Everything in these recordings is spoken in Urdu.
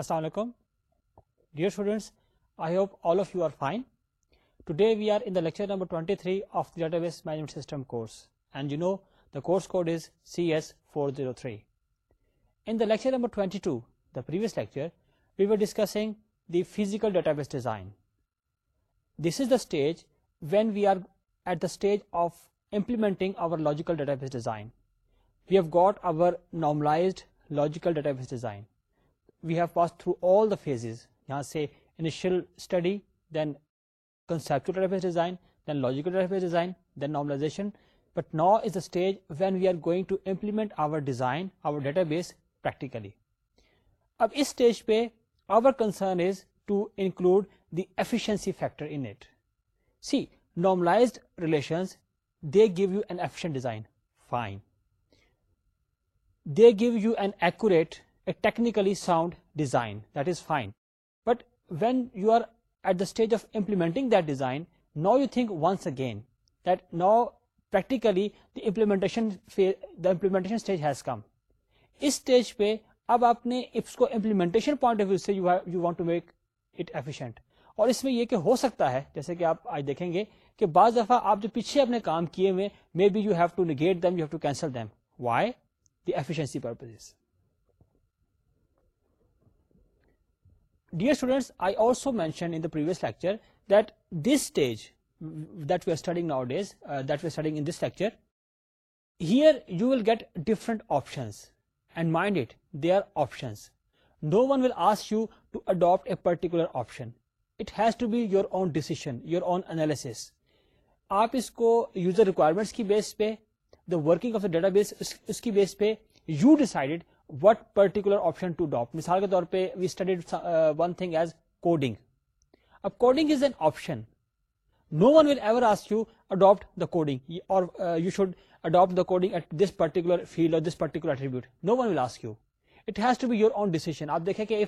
السلام علیکم dear students I hope all of you are fine today we are in the lecture number 23 of database management system course and you know the course code is C S four zero three in the lecture number 22 the previous lecture we were discussing the physical database design this is the stage when we are at the stage of implementing our logical database design we have got our normalized logical database design we have pass through all the phases یہاں سے initial study then conceptual data design then logical data design then normalization but نا is the stage when we are going to implement our design our database practically اب اس اسٹیج پہ our concern is to include the efficiency factor in it see normalized relations they give you an efficient design fine they give you an accurate an accurate, a technically sound design. That is fine. But when you are at the stage of implementing that design, now you think once again that now practically the implementation stage has come. اس اسٹیج پہ اب آپ نے اس کو امپلیمنٹیشن پوائنٹ آف ویو سے you want to make it efficient اور اس میں یہ کہ ہو سکتا ہے جیسے کہ آپ آج دیکھیں گے کہ بعض دفعہ آپ جو پیچھے اپنے کام کیے ہوئے maybe you have to negate them you have to cancel them why the efficiency purpose dear students I also mention in the previous lecture that this stage that we are studying now these that we are studying in this lecture here you will get different options and mind it, they are options. No one will ask you to adopt a particular option. It has to be your own decision, your own analysis. آپ اس کو یوزر ریکوائرمنٹس کی بیس پہ the working of the database اس کی بیس پہ یو ڈیسائڈیڈ وٹ پرٹیک مثال کے طور پہ we study one thing as coding اب coding is an option no one will ever ask you adapt the coding or you should adapt the coding at this particular field or this particular attribute no one will ask you it has to be your own decision آپ دیکھیں کہ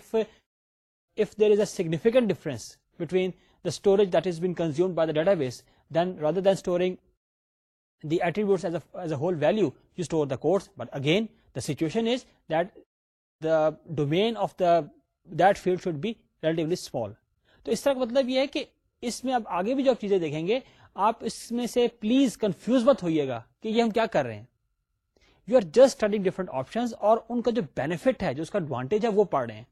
significant difference between the storage that is being by the database then rather than storing attributes as a, as a whole value, you store the codes. But again, the situation is that the domain of the that field should be relatively small. تو اس طرح کا مطلب یہ ہے کہ اس میں اب آگے بھی جو آپ چیزیں دیکھیں گے آپ اس میں سے پلیز کنفیوز مت ہوئیے گا کہ یہ ہم کیا کر رہے ہیں you are just studying different option اور ان کا جو بینیفٹ ہے جو اس کا ایڈوانٹیج ہے وہ پڑھ رہے ہیں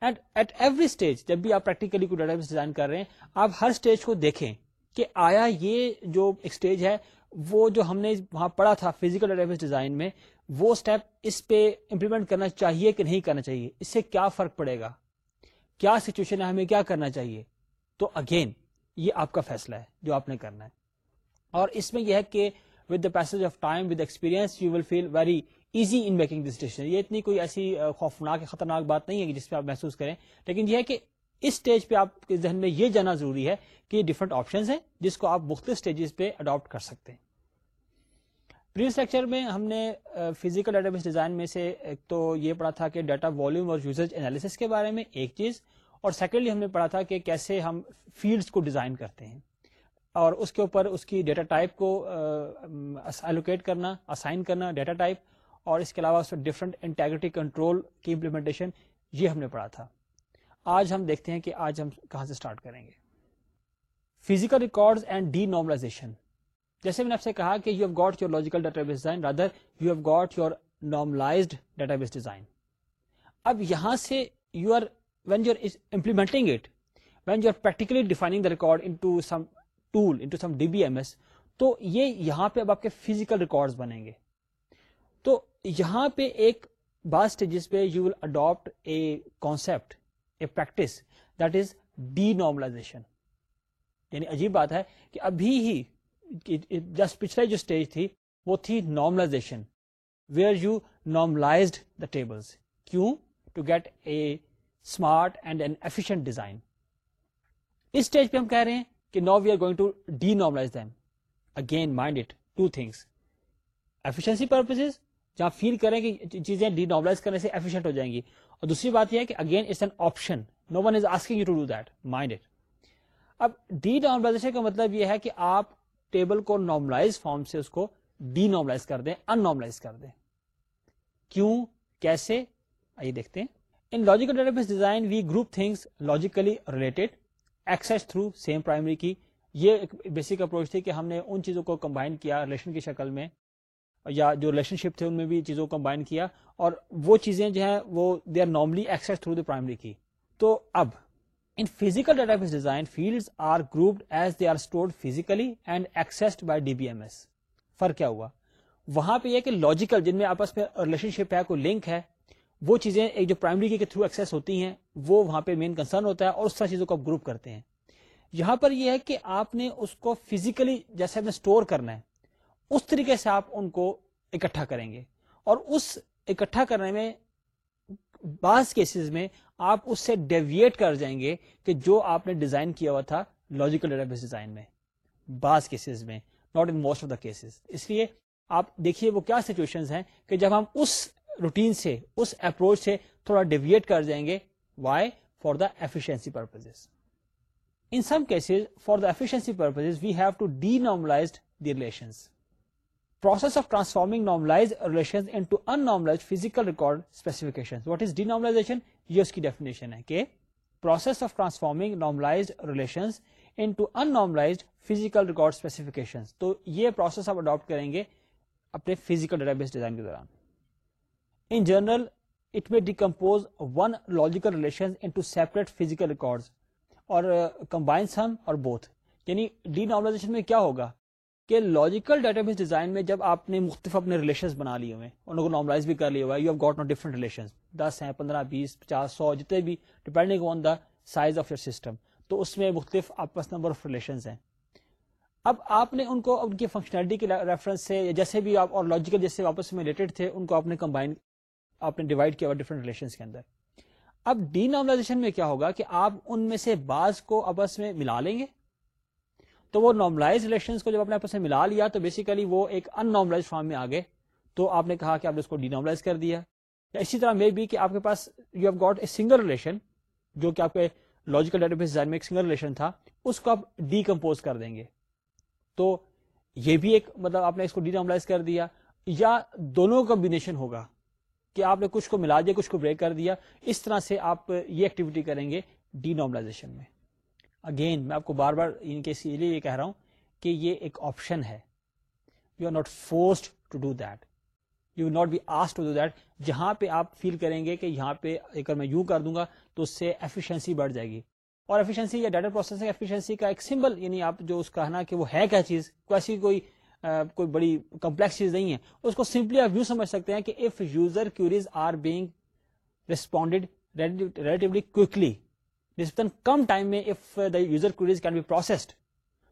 اینڈ ایٹ ایوری اسٹیج جب بھی آپ پریکٹیکلی کوئی ڈیٹا بیس ڈیزائن کر رہے ہیں آپ ہر اسٹیج کو دیکھیں کہ آیا یہ جو اسٹیج ہے وہ جو ہم نے وہاں پڑھا تھا فزیکل ڈیٹا ڈیزائن میں، وہ اسٹیپ اس پہ امپلیمنٹ کرنا چاہیے کہ نہیں کرنا چاہیے؟ اس سے کیا فرق پڑے گا؟ کیا سچویشن ہے؟ ہمیں کیا کرنا چاہیے؟ تو اگین یہ آپ کا فیصلہ ہے جو آپ نے کرنا ہے۔ اور اس میں یہ ہے کہ with the piece of time with experience you will feel very easy in making this decision یہ اتنی کوئی ایسی خوفناک، خطرناک بات نہیں ہے جس پہ آپ محسوس کریں۔ لیکن یہ ہے کہ اس اسٹیج پہ آپ کے ذہن میں یہ جانا ضروری ہے کہ یہ ڈفرنٹ آپشن ہیں جس کو آپ مختلف اسٹیجز پہ اڈاپٹ کر سکتے ہیں۔ پریویس لیکچر میں ہم نے فزیکل ڈیٹا بیس ڈیزائن میں سے ایک تو یہ پڑھا تھا کہ ڈیٹا والیوم اور یوزر انالیس کے بارے میں ایک چیز، اور سیکنڈلی ہم نے پڑھا تھا کہ کیسے ہم فیلڈس کو ڈیزائن کرتے ہیں، اور اس کے اوپر اس کی ڈیٹا ٹائپ کو ایلوکیٹ کرنا اسائن کرنا ڈیٹا ٹائپ اور اس کے علاوہ ڈفرنٹ انٹیگریٹی کنٹرول کی امپلیمنٹیشن یہ ہم نے پڑھا تھا۔ آج ہم دیکھتے ہیں کہ آج ہم کہاں سے اسٹارٹ کریں گے۔ Physical record and denormalization جیسے میں نے آپ سے کہا کہ you have got your logical database design rather you have got your normalized database design اب یہاں سے you are when you are implementing it when you are practically defining the record into some tool into some D B M S تو یہ یہاں پہ اب آپ کے فزیکل ریکارڈ بنیں گے۔ تو یہاں پہ ایک بعض اسٹیجز پہ you will adopt a concept a practice that is denormalization یعنی عجیب بات ہے کہ ابھی ہی جسٹ پچھلے جو اسٹیج تھی وہ تھی normalization where you normalized the tables کیوں؟ To get a smart and an efficient design us stage پہ ہم کہہ رہے ہیں کہ no we are going to denormalize them again mind it two things efficiency purpose جہاں فیل کریں کہ چیزیں ڈی نارملائز کرنے سے ایفیشنٹ ہو جائیں گی. اور دوسری بات یہ ہے کہ again it's an option no one is asking you to do that mind it اب ڈی نارملائزیشن کا مطلب یہ ہے کہ آپ ٹیبل کو نارملائز فارم سے اس کو ڈی نارملائز کر دیں ان نارملائز کر دیں. کیوں؟ کیسے؟ آئیے دیکھتے ہیں. In logical database design, we group things logically related, access through same primary key. یہ ایک بیسک اپروچ تھی کہ ہم نے ان چیزوں کو کمبائن کیا ریلیشن کی شکل میں. یا جو ریلیشن شپ تھے ان میں بھی چیزوں کو کمبائن کیا اور وہ چیزیں جو ہیں وہ they are normally access through the primary key تو اب in physical database design field are grouped as they are stored physically and accessed by D B M S فرق کیا ہوا؟ وہاں پہ یہ کہ لاجیکل جن میں آپس میں ریلیشن شپ ہے، کوئی لنک ہے، وہ چیزیں ایک جو پرائمری کی کے تھرو ایکسیس ہوتی ہیں، وہ وہاں پہ مین کنسرن ہوتا ہے اور اس طرح چیزوں کو آپ گروپ کرتے ہیں۔ یہاں پر یہ ہے کہ آپ نے اس کو فزیکلی جیسے آپ نے اسٹور کرنا ہے اس طریقے سے آپ ان کو اکٹھا کریں گے۔ اور اس اکٹھا کرنے میں بعض کیسز میں آپ اس سے ڈیویٹ کر جائیں گے کہ جو آپ نے ڈیزائن کیا ہوا تھا لاجیکل ڈیٹا بیس ڈیزائن میں۔ بعض کیسز میں not in most of the cases اس لیے آپ دیکھیے وہ کیا سچویشن ہیں کہ جب ہم اس روٹین سے اس اپروچ سے تھوڑا ڈیویٹ کر جائیں گے why for the efficiency purpose In some cases, for the efficiency purposes, we have to denormalize the relations. Process of transforming normalized relations into unnormalized physical record specifications. What is denormalization? یہ اس کی ڈیفینیشن ہے کہ process of transforming normalized relations into unnormalized physical record specification تو یہ پروسیس آپ اڈاپٹ کریں گے اپنے فزیکل ڈیٹا بیس ڈیزائن کے دوران in general it may decompose one logical relation into separate physical record اور کمبائن سم اور بوتھ یعنی ڈی نارملائزیشن میں کیا ہوگا کہ لاجیکل ڈیٹا بیس ڈیزائن میں جب آپ نے مختلف اپنے ریلیشن بنا لیے ہوئے ہیں، ان کو نارملائز بھی کر لیا ہوا ہے you have got no different relation دس ہیں، پندرہ، بیس، پچاس، سو، جتنے بھی depending on the size of your system تو اس میں مختلف آپس نمبر آف ریلیشن ہیں۔ اب آپ نے ان کو، ان کی فنکشنلٹی کے ریفرنس سے جیسے بھی آپ، اور لاجیکل جیسے آپس میں ریلیٹڈ تھے، ان کو آپ نے کمبائن آپ نے ڈیوائڈ کیا ہوا ڈفرنٹ ریلیشن کے اندر۔ اب ڈی نارملائزیشن میں کیا ہوگا کہ آپ ان میں سے بعض کو آپس میں ملا لیں گے۔ تو وہ نارملائز ریلیشن کو جب اپنے آپس میں ملا لیا تو بیسیکلی وہ ایک ان نارملائز فارم میں آگے۔ تو آپ نے کہا کہ آپ نے اس کو ڈی نارملائز کر دیا۔ یا اسی طرح میں بھی کہ آپ کے پاس you have got a single relation جو کہ آپ کے لاجیکل ڈیٹا بیس میں ایک سنگل ریلیشن تھا، اس کو آپ ڈی کمپوز کر دیں گے۔ تو یہ بھی ایک مطلب آپ نے اس کو ڈی نارملائز کر دیا۔ یا دونوں کمبینیشن ہوگا کہ آپ نے کچھ کو ملا دیا، کچھ کو بریک کر دیا۔ اس طرح سے آپ یہ ایکٹیویٹی کریں گے ڈی نارملائزیشن میں۔ اگین میں آپ کو بار بار ان کے لیے یہ کہہ رہا ہوں کہ یہ ایک آپشن ہے۔ You are not forced to do that you not be ask to do that جہاں پہ آپ فیل کریں گے کہ یہاں پہ اگر میں یوں کر دوں گا تو اس سے ایفیشنسی بڑھ جائے گی۔ اور ایفیشنسی یا ڈیٹا پروسیسنگ ایفیشنسی کا ایک سمبل یعنی آپ جو اس کا ہے نا کہ وہ ہے کیا چیز؟ ایسی کوئی کوئی بڑی کمپلیکس چیز نہیں ہے۔ اس کو سمپلی آپ یو سمجھ سکتے ہیں کہ if user queries are being responded relatively quickly come time میں if the user queries can be processed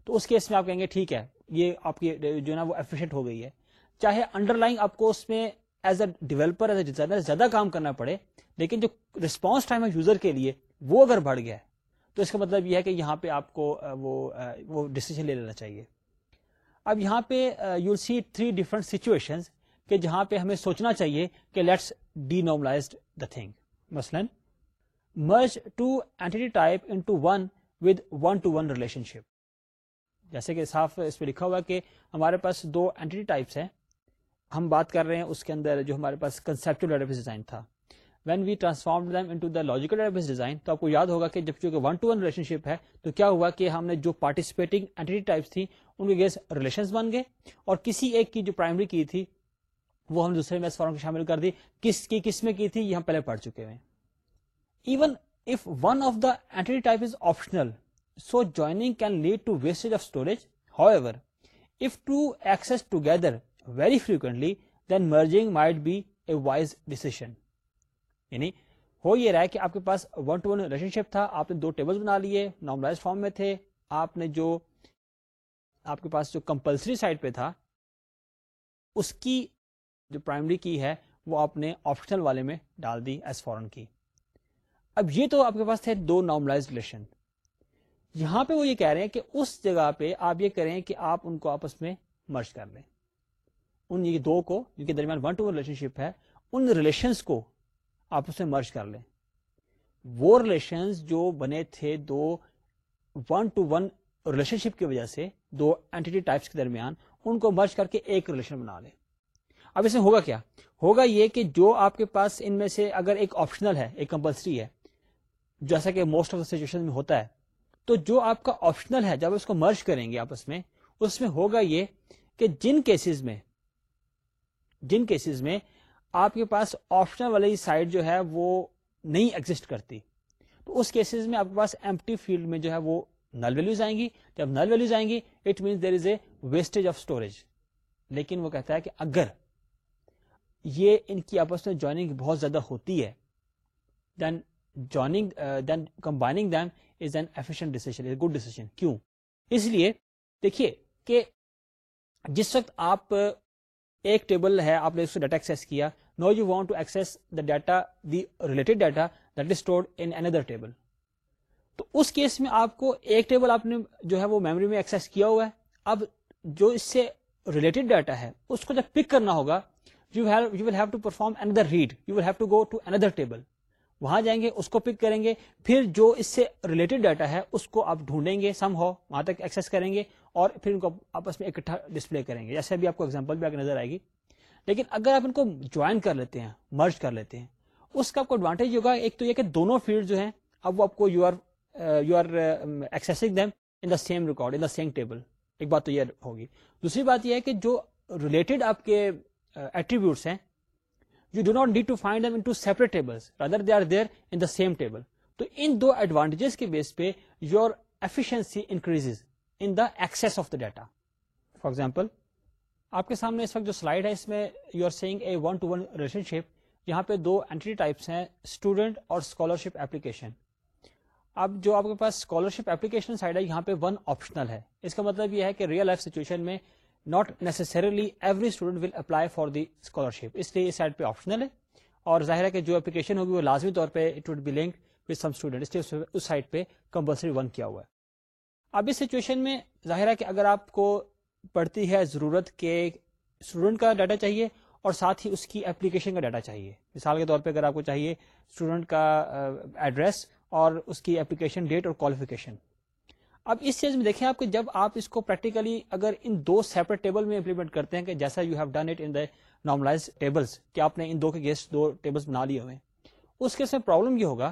تو اس کیس میں آپ کہیں گے ٹھیک ہے، یہ آپ کی جو نا وہ ایفیشینٹ ہو گئی ہے۔ چاہے انڈر لائن آپ کو اس میں as a developer as a designer زیادہ کام کرنا پڑے، لیکن جو رسپانس ٹائم ہے یوزر کے لیے وہ اگر بڑھ گیا ہے، تو اس کا مطلب یہ ہے کہ یہاں پہ آپ کو وہ ڈسیزن لے لینا چاہیے۔ اب یہاں پہ you see three different situation کہ جہاں پہ ہمیں سوچنا چاہیے کہ let's D normalise the thing مثلاً merge two entity type into one with one to one relationship جیسے کہ صاف اس پہ لکھا ہوا کہ ہمارے پاس دو اینٹی ٹائپس ہیں۔ ہم بات کر رہے ہیں اس کے اندر جو ہمارے پاس کنسپٹل ڈیزائن تھا۔ When we transform them into the logical design تو آپ کو یاد ہوگا کہ جب چونکہ one to one relationship ہے، تو کیا ہوا کہ ہم نے جو پارٹیسپیٹنگ اینٹی ٹائپس تھی ان کے گیس ریلیشن بن گئے۔ اور کسی ایک کی جو پرائمری کی تھی، وہ ہم دوسرے میں فارم شامل کر دی۔ کس کی کس میں کی تھی، یہ ہم پہلے پڑھ چکے ہیں۔ Even if one of the entity type is optional so joining can lead to waste of storage however if two access together very frequently then merging might be a wise decision یعنی ہو یہ رہا ہے کہ آپ کے پاس one to one relationship تھا آپ نے دو ٹیبل بنا لیے نارملائز فارم میں تھے آپ نے جو آپ کے پاس جو کمپلسری سائٹ پہ تھا اس کی جو پرائمری کی ہے وہ آپ نے آپشنل والے میں ڈال دی ایز فورن کی اب یہ تو آپ کے پاس تھے دو نارملائز ریلیشن یہاں پہ وہ یہ کہہ رہے ہیں کہ اس جگہ پہ آپ یہ کریں کہ آپ ان کو آپس میں مرچ کر لیں. ان یہ دو کو جن کے درمیان one to one relationship ہے، ان ریلیشنس کو آپ اسے مرچ کر لیں. وہ ریلیشن جو بنے تھے دو one to one relationship کی وجہ سے، دو اینٹی ٹائپس کے درمیان، ان کو مرچ کر کے ایک ریلیشن بنا لیں. اب اس میں ہوگا کیا؟ ہوگا یہ کہ جو آپ کے پاس ان میں سے اگر ایک آپشنل ہے، ایک کمپلسری ہے جیسا کہ موسٹ آف دا سچویشن میں ہوتا ہے، تو جو آپ کا آپشنل ہے، جب اس کو مرچ کریں گے آپس میں، اس میں ہوگا یہ کہ جن کیسز میں، جن کیسز میں آپ کے پاس آپشنل والی سائڈ جو ہے وہ نہیں ایگزٹ کرتی، تو اس کیسز میں آپ کے پاس ایمٹی فیلڈ میں جو ہے وہ نل ویلوز آئیں گی۔ جب نل ویلوز آئیں گی it means there is a wastage of storage لیکن وہ کہتا ہے کہ اگر یہ ان کی آپس میں جوائننگ بہت زیادہ ہوتی ہے then joining then combining then is an efficient decision good decision کیوں اس لیے دیکھیے کہ جس وقت آپ uh, ایک ٹیبل ہے، آپ نے اس کو ڈیٹا ایکسس کیا no you want to access the data the related data that is stored in another table تو اس کیس میں آپ کو ایک ٹیبل آپ نے جو ہے وہ میموری میں ایکسس کیا ہوا ہے. اب جو اس سے ریلیٹڈ ڈیٹا ہے، اس کو جب پک کرنا ہوگا you you will have to perform another read you will have to go to another table وہاں جائیں گے، اس کو پک کریں گے، پھر جو اس سے ریلیٹڈ ڈیٹا ہے، اس کو آپ ڈھونڈیں گے سم ہو وہاں تک ایکسس کریں گے اور پھر ان کو آپس میں اکٹھا ڈسپلے کریں گے، جیسے ابھی آپ کو ایگزامپل بھی آگے نظر آئے گی۔ لیکن اگر آپ ان کو جوائن کر لیتے ہیں مرج کر لیتے ہیں، اس کا آپ کو ایڈوانٹیج ہوگا۔ ایک تو یہ کہ دونوں فیلڈ جو ہیں، اب وہ آپ کو you are you are accessing them in the same record in the same table ایک بات تو یہ ہوگی۔ دوسری بات یہ ہے کہ جو ریلیٹڈ آپ کے uh, ایٹریبیوٹس ہیں you do not need to find them in separate table they are there in the same table تو ان دو ایڈوانٹیجز کے بیس پہ your efficiency increase in the access of the data for example آپ کے سامنے اس وقت جو سلائڈ ہے، اس میں you are seeing a one to one relationship یہاں پہ دو اینٹی ٹائپس ہیں اسٹوڈنٹ اور اسکالرشپ ایپلیکیشن اب جو آپ کے پاس اسکالرشپ ایپلیکیشن سائڈ ہے، یہاں پہ ون آپشنل ہے۔ اس کا مطلب یہ ہے کہ ریئل لائف سچویشن میں not necessarily every student will apply for the scholarship اس لیے اس سائڈ پہ آپشنل ہے اور ظاہر ہے کہ جو اپلیکیشن ہوگی وہ لازمی طور پہ it would be link with some student اس لیے اس سائڈ پہ کمپلسری ون کیا ہوا ہے۔ اب اس سچویشن میں ظاہر ہے کہ اگر آپ کو پڑتی ہے ضرورت کے اسٹوڈنٹ کا ڈاٹا چاہیے اور ساتھ ہی اس کی اپلیکیشن کا ڈاٹا چاہیے۔ مثال کے طور پہ اگر آپ کو چاہیے اسٹوڈنٹ کا ایڈریس اور اس کی اپلیکیشن ڈیٹ اور کوالیفیکیشن اب اس چیز میں دیکھیں آپ کہ جب آپ اس کو پریکٹیکلی اگر ان دو سیپریٹ ٹیبل میں امپلیمنٹ کرتے ہیں کہ جیسا you have done it in normalize tables کہ آپ نے ان دو کے گیسٹ دو ٹیبلس بنا لیے ہوئے اس کیس میں پرابلم یہ ہوگا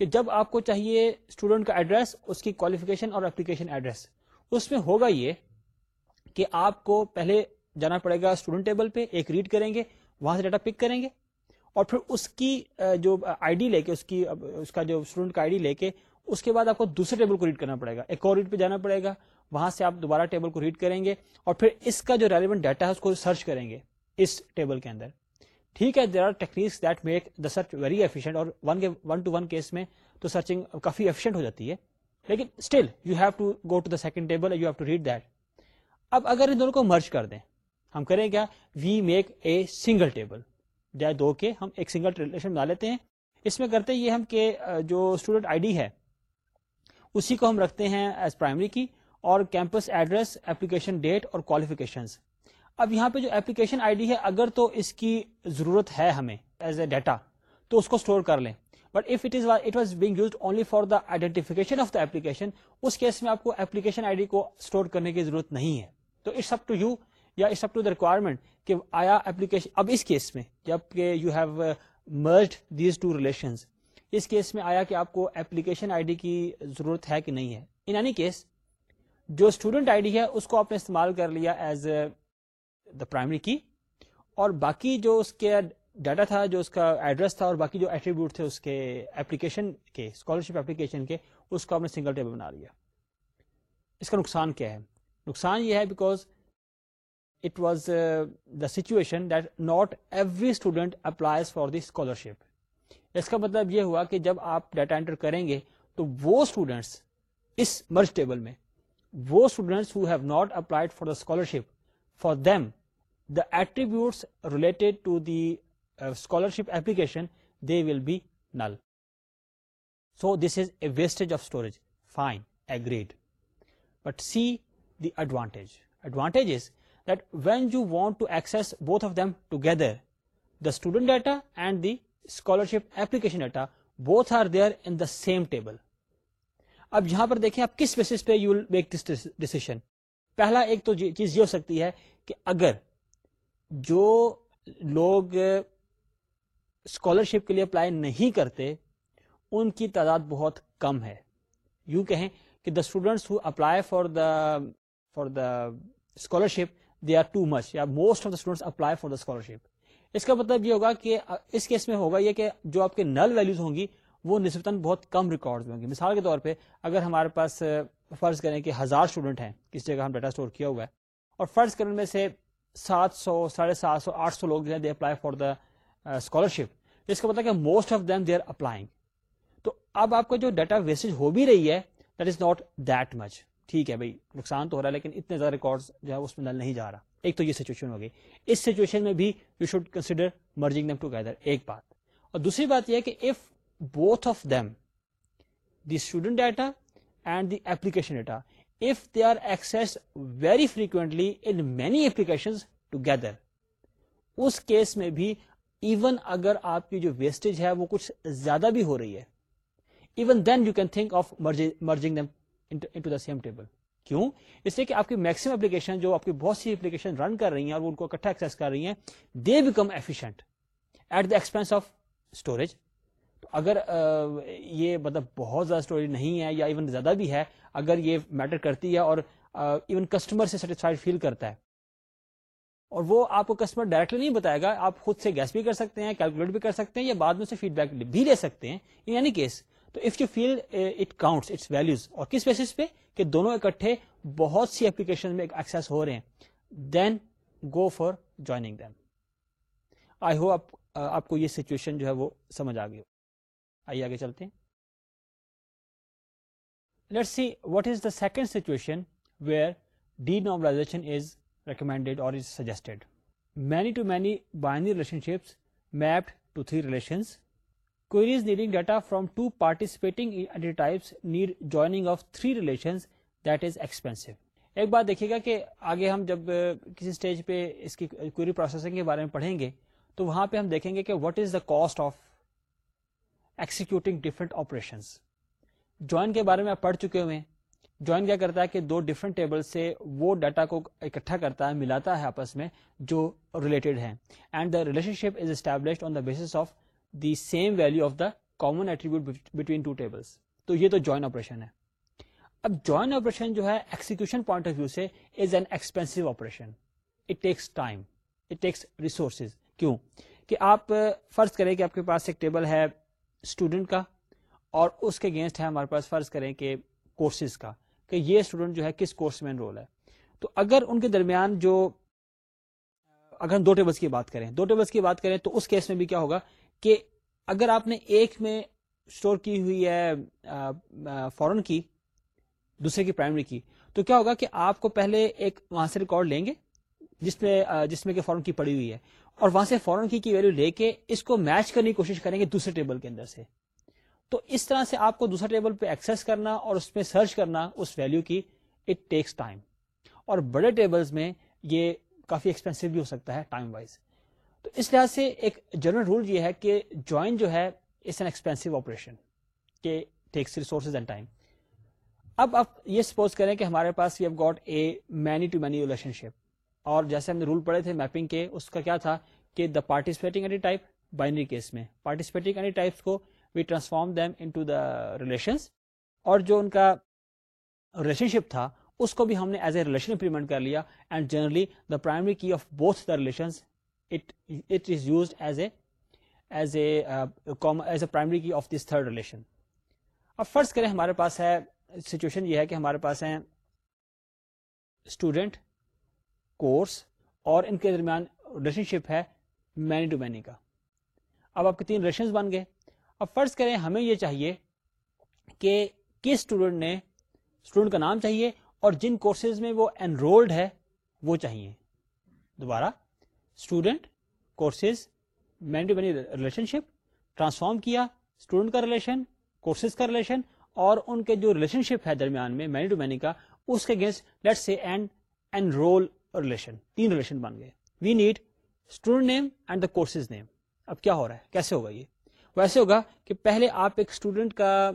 کہ جب آپ کو چاہیے اسٹوڈنٹ کا ایڈریس اس کی کوالیفیکیشن اور اپلیکیشن ایڈریس اس میں ہوگا یہ کہ آپ کو پہلے جانا پڑے گا اسٹوڈنٹ ٹیبل پہ، ایک ریڈ کریں گے، وہاں سے ڈیٹا پک کریں گے اور پھر اس کی جو آئی ڈی لے کے، اس کی اس کا جو اسٹوڈنٹ کا آئی ڈی لے کے اس کے بعد آپ کو دوسرے ٹیبل کو ریڈ کرنا پڑے گا۔ ایک اور ریڈ پہ جانا پڑے گا۔ وہاں سے آپ دوبارہ ٹیبل کو ریڈ کریں گے اور پھر اس کا جو ریلیونٹ ڈیٹا ہے اس کو سرچ کریں گے اس ٹیبل کے اندر۔ ٹھیک ہے there are techniques that make the search very efficient اور one one to one case میں تو سرچنگ کافی ایفیشینٹ ہو جاتی ہے۔ لیکن still you have to go to the second table you have to read that اب اگر ان دونوں کو مرچ کر دیں، ہم کریں کیا؟ We make a single table جائے دو کے، ہم ایک سنگل ریلیشن بنا لیتے ہیں۔ اس میں کرتے یہ ہم کہ جو اسٹوڈنٹ آئی ڈی ہے اسی کو ہم رکھتے ہیں ایز پرائمری کی اور کیمپس ایڈریس اپلیکیشن ڈیٹ اور کوالیفیکیشن اب یہاں پہ جو اپلیکیشن آئی ڈی ہے، اگر تو اس کی ضرورت ہے ہمیں ایز اے ڈیٹا تو اس کو اسٹور کر لیں۔ But if it is it was being use only for the identification of the application us case میں آپ کو اپلیکیشن آئی ڈی کو اسٹور کرنے کی ضرورت نہیں ہے۔ تو اٹس اپ ٹو یو یا it's up to the requirement کہ آیا اپلیکیشن اب اس کیس میں جبکہ you have merged these two relations us case میں آیا کہ آپ کو اپلیکیشن آئی ڈی کی ضرورت ہے کہ نہیں ہے۔ ان اینی کیس جو اسٹوڈنٹ آئی ڈی ہے، اس کو آپ نے استعمال کر لیا ایز دا پرائمری کی اور باقی جو اس کے ڈیٹا تھا، جو اس کا ایڈریس تھا اور باقی جو ایٹریبیوٹ تھے اس کے اپلیکیشن کے اسکالرشپ اپلیکیشن کے، اس کو آپ نے سنگل ٹیبل بنا لیا۔ اس کا نقصان کیا ہے؟ نقصان یہ ہے because it was the situation that not every student applies for the scholarship اس کا مطلب یہ ہوا کہ جب آپ ڈیٹا انٹر کریں گے تو وہ اسٹوڈینٹس اس مرج ٹیبل میں، وہ students who have not applied for the scholarship for them the attributes related to the scholarship application they will be null so this is a wastage of storage fine agreed but see the advantage advantage is that when you want to access both of them together the student data and the scholarship application data both are there in the same table اب یہاں پر دیکھیں آپ کس بیسس پہ یو میک دس ڈیسیشن پہلا ایک تو چیز یہ ہو سکتی ہے کہ اگر جو لوگ اسکالرشپ کے لیے اپلائی نہیں کرتے، ان کی تعداد بہت کم ہے۔ یوں کہیں کہ the students who apply for the for the scholarship they are too much یا most of the students apply for the scholarship اس کا مطلب یہ ہوگا کہ اس کیس میں ہوگا یہ کہ جو آپ کے نل ویلوز ہوں گی، وہ نسبتاً بہت کم ریکارڈ ہوں گی۔ مثال کے طور پہ اگر ہمارے پاس فرض کریں کہ ہزار اسٹوڈنٹ ہیں، کس جگہ ہم ڈیٹا اسٹور کیا ہوا ہے، اور فرض کرنے میں سے سات سو، ساڑھے سات سو، آٹھ سو لوگ جو ہے they apply for the scholarship اس کا مطلب کہ most of them they are applying تو اب آپ کا جو ڈیٹا ویسٹ ہو بھی رہی ہے that is not that much ٹھیک ہے بھائی، نقصان تو ہو رہا ہے، لیکن اتنے زیادہ ریکارڈ جو ہے، اس میں نل نہیں جا رہا۔ ایک تو یہ سچویشن ہوگی اس سچویشن میں بھی you should consider merging them together ایک بات۔ اور دوسری بات یہ کہ if both of them the student data and the application data if they are access very frequently in many application together us case میں بھی ایون اگر آپ کی جو ویسٹیج ہے وہ کچھ زیادہ بھی ہو رہی ہے even then you can think of merging them the same table کیوں؟ اس لیے کہ آپ کی میکسمم اپلیکیشن جو آپ کی بہت سی اپلیکیشن رن کر رہی ہیں اور وہ ان کو اکٹھا ایکسس کر رہی ہیں they become efficient at the expense of storage تو اگر یہ مطلب بہت زیادہ اسٹوریج نہیں ہے یا ایون زیادہ بھی ہے، اگر یہ میٹر کرتی ہے اور ایون کسٹمر سے سیٹسفائڈ فیل کرتا ہے، اور وہ آپ کو کسٹمر ڈائریکٹلی نہیں بتائے گا، آپ خود سے گیس بھی کر سکتے ہیں کیلکولیٹ بھی کر سکتے ہیں یا بعد میں سے فیڈ بیک بھی لے سکتے ہیں ان اینی کیس تو if you feel it counts its values اور کس بیسس پہ؟ کہ دونوں اکٹھے بہت سی اپلیکیشن میں ایکسس ہو رہے ہیں۔ Then go for joining them I hope آپ کو یہ سچویشن جو ہے وہ سمجھ آ گئی آئیے آگے چلتے ہیں۔ Let see what is the second situation where denormalisation is recommended or is suggested many to many binary relationships mapped to three relations queries needing data from two participating entity types need joining of three relations that is expensive. ایک بات دیکھیے گا کہ آگے ہم جب کسی اسٹیج پہ اس کی کوئری پروسیسنگ کے بارے میں پڑھیں گے، تو وہاں پہ ہم دیکھیں گے کہ what is the cost of executing different operation join کے بارے میں آپ پڑھ چکے ہوئے جوائن کیا کرتا ہے کہ دو ڈفرنٹ ٹیبل سے وہ ڈاٹا کو اکٹھا کرتا ہے، ملاتا ہے آپس میں جو ریلیٹڈ ہے and the relationship is established on the base of the same value of the common attribute between two tables تو یہ تو جوائن آپریشن ہے۔ اب جوائن آپریشن جو ہے ایکسیکیوشن پوائنٹ آف ویو سے is an expensive operation it takes time it takes resources کیوں؟ کہ آپ فرض کریں کہ آپ کے پاس ایک ٹیبل ہے اسٹوڈنٹ کا اور اس کے اگینسٹ ہے ہمارے پاس فرض کریں کہ کورسز کا، کہ یہ اسٹوڈنٹ جو ہے کس کورس میں انرول ہے؟ تو اگر ان کے درمیان جو، اگر ہم دو ٹیبلس کی بات کریں، دو ٹیبلس کی بات کریں تو اس کیس میں بھی کیا ہوگا کہ اگر آپ نے ایک میں اسٹور کی ہوئی ہے فورن کی دوسرے کی پرائمری کی۔ تو کیا ہوگا کہ آپ کو پہلے ایک وہاں سے ریکارڈ لیں گے، جس میں جس میں کہ فورن کی پڑی ہوئی ہے۔ اور وہاں سے فورن کی کی ویلو لے کے اس کو میچ کرنے کی کوشش کریں گے دوسرے ٹیبل کے اندر سے۔ تو اس طرح سے آپ کو دوسرے ٹیبل پہ ایکسس کرنا اور اس میں سرچ کرنا اس ویلو کی اٹ ٹیکس ٹائم اور بڑے ٹیبلز میں یہ کافی ایکسپینسو بھی ہو سکتا ہے ٹائم وائز تو اس لحاظ سے ایک جنرل رول یہ ہے کہ جوائن جو ہے اٹس این ایکسپینسو آپریشن کہ ٹیکس ریسورسز اینڈ ٹائم اب آپ یہ سپوز کریں کہ ہمارے پاس you got a many to many relationship اور جیسے ہم نے رول پڑھے تھے میپنگ کے، اس کا کیا تھا کہ the participating entity type binary case میں. پارٹیسپیٹنگ اینی ٹائپس کو we transform them into the relations اور جو ان کا ریلیشن شپ تھا، اس کو بھی ہم نے ایز اے ریلیشن امپلیمنٹ کر لیا. And generally the primary key of both the relation it is used as a as a as a primary key of this third relation اب فرض کریں، ہمارے پاس ہے سچویشن یہ ہے کہ ہمارے پاس ہے اسٹوڈینٹ کورس اور ان کے درمیان ریلیشن شپ ہے مینی ٹو مینی کا۔ اب آپ کے تین ریلیشن بن گئے۔ اب فرض کریں ہمیں یہ چاہیے کہ کس اسٹوڈنٹ نے اسٹوڈنٹ کا نام چاہیے اور جن کورسز میں وہ انرولڈ ہے وہ چاہیے۔ دوبارہ student courses many to many relationship transform کیا اسٹوڈنٹ کا ریلیشن کورسز کا ریلیشن اور ان کے جو ریلیشن شپ ہے درمیان میں مینی ٹو مینی کا، اس کے against let say and enroll relation تین ریلیشن بن گئے. We need student name and the courses name اب کیا ہو رہا ہے؟ کیسے ہوگا یہ؟ ویسے ہوگا کہ پہلے آپ ایک اسٹوڈنٹ کا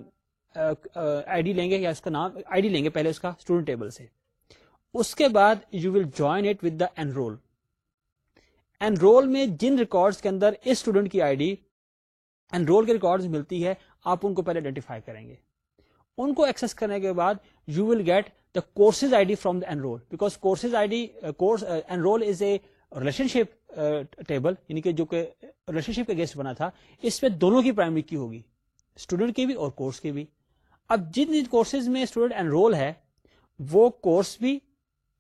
آئی ڈی لیں گے یا اس کا نام، آئی ڈی لیں گے پہلے اس کا اسٹوڈنٹ ٹیبل سے. اس کے بعد you will join it with the enrol enrol میں جن ریکارڈس کے اندر اس اسٹوڈنٹ کی آئی ڈی انرول کے ریکارڈ ملتی ہے، آپ ان کو پہلے آئیڈینٹیفائی کریں گے. ان کو ایکسس کرنے کے بعد you will get the courses I D from the enrol because courses I D course enrol is a relationship table یعنی کہ جو کہ ریلیشن شپ کے گیسٹ بنا تھا، اس میں دونوں کی پرائمری کی ہوگی اسٹوڈنٹ کی بھی اور کورس کی بھی۔ اب جن جن کورسز میں اسٹوڈنٹ انرول ہے، وہ کورس بھی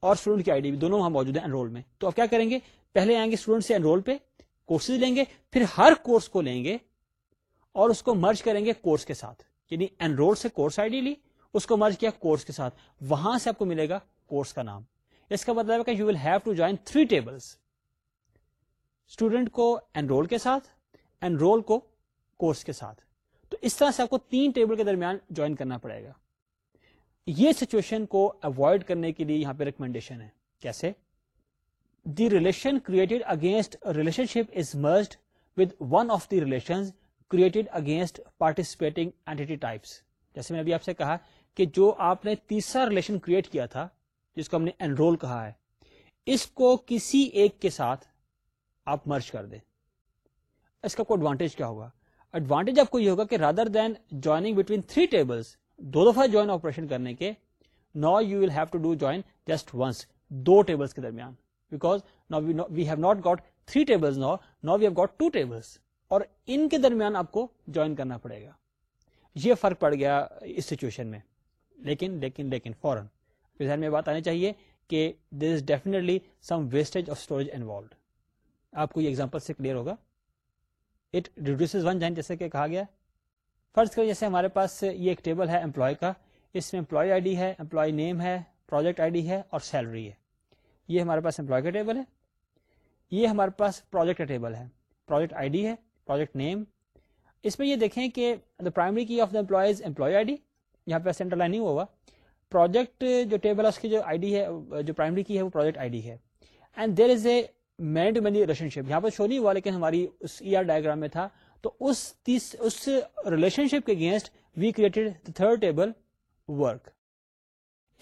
اور اسٹوڈنٹ کی آئی ڈی بھی، دونوں وہاں موجود ہیں انرول میں۔ تو اب کیا کریں گے؟ پہلے آئیں گے اسٹوڈنٹ سے انرول پہ کورسز لیں گے، پھر ہر کورس کو لیں گے اور اس کو مرج کریں گے کورس کے ساتھ۔ یعنی انرول سے کورس آئی ڈی لی، اس کو مرج کیا کورس کے ساتھ۔ وہاں سے آپ کو ملے گا کورس کا نام۔ اس کا مطلب ہے کہ you will have to join three tables student کو انرول کے ساتھ انرول کو کورس کے ساتھ۔ تو اس طرح سے آپ کو تین ٹیبل کے درمیان جوائن کرنا پڑے گا۔ یہ سچویشن کو اوائڈ کرنے کے لیے یہاں پہ ریکمینڈیشن ہے۔ کیسے؟ The relation created against relationship is merged with one of the relation created against participating entity types جیسے میں ابھی آپ سے کہا کہ جو آپ نے تیسرا ریلیشن کریٹ کیا تھا، جس کو ہم نے انرول کہا ہے، اس کو کسی ایک کے ساتھ آپ مرچ کر دیں۔ اس کا کوئی ایڈوانٹیج کیا ہوگا؟ ایڈوانٹیج آپ کو یہ ہوگا کہ rather then joining between three tables دو دفعہ جوائن آپریشن کرنے کے no you will have to do join just once do tables کے درمیان۔ Because we have not got three tables no no we have got two tables اور ان کے درمیان آپ کو جوائن کرنا پڑے گا۔ یہ فرق پڑ گیا اس سچویشن میں۔ لیکن لیکن لیکن فورن ذہن میں بات آنی چاہیے کہ there is definitely some wastage of storage involved آپ کو یہ ایگزامپل سے کلیئر ہوگا۔ اٹ ریڈیوس ون جائن جیسے کہ کہا گیا۔ فرض کریں جیسے ہمارے پاس یہ ایک ٹیبل ہے امپلائی کا۔ اس میں امپلائی آئی ڈی ہے امپلائی نیم ہے پروجیکٹ آئی ڈی ہے اور سیلری ہے۔ یہ ہمارے پاس امپلائی کا ٹیبل ہے۔ یہ ہمارے پاس پروجیکٹ کا ٹیبل ہے۔ پروجیکٹ آئی ڈی ہے۔ پروجیکٹ نیم اس میں یہ دیکھیں کہ the primary key of the employees employee ID D یہاں پہ سینٹر لائن نہیں ہوگا پروجیکٹ جو ٹیبل ہے اس کی جو آئی ڈی ہے، جو پرائمری کی ہے، وہ پروجیکٹ آئی ڈی ہے۔ And there is a many to many relationship یہاں پر شو نہیں ہوا لیکن ہماری اس ای آر ڈائگرام میں تھا۔ تو اس تیس، اس ریلیشن شپ کے against we created third table work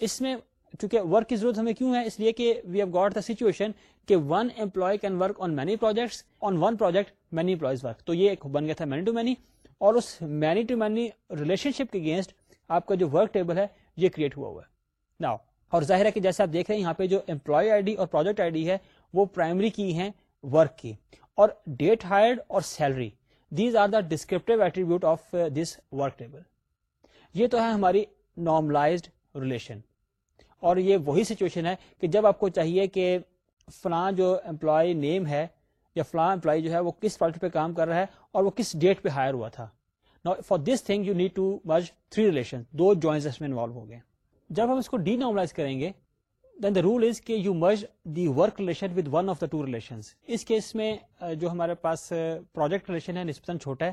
اس میں چونکہ ورک کی ضرورت ہمیں کیوں ہے؟ اس لیے کہ we have got the situation کہ one employee can work on many projects on one project many employees work تو یہ ایک بن گیا تھا مینی ٹو مینی اور اس many to many relationship کے اگینسٹ آپ کا جو ورک ٹیبل ہے، یہ کریٹ ہوا ہوا ہے. نا اور ظاہر ہے کہ جیسے آپ دیکھ رہے ہیں یہاں پہ جو امپلائی آئی ڈی اور پروجیکٹ آئی ڈی ہے، وہ پرائمری کی ہیں ورک کی. اور ڈیٹ ہائرڈ اور salary these are the descriptive attribute of this work table یہ تو ہے ہماری نارملائزڈ ریلیشن اور یہ وہی سچویشن ہے کہ جب آپ کو چاہیے کہ فلاں جو امپلائی نیم ہے یا فلاں امپلائی جو ہے وہ کس پروجیکٹ پہ کام کر رہا ہے اور وہ کس ڈیٹ پہ ہائر ہوا تھا۔ For this thing you need to merge three relation do joins اس میں انوالو ہو گئے۔ جب ہم اس کو ڈی نارملائز کریں گے دین دا رول از کہ you merge the work relation with one of the two relation us case میں جو ہمارے پاس پروجیکٹ ریلیشن ہے، نسبتاً چھوٹا ہے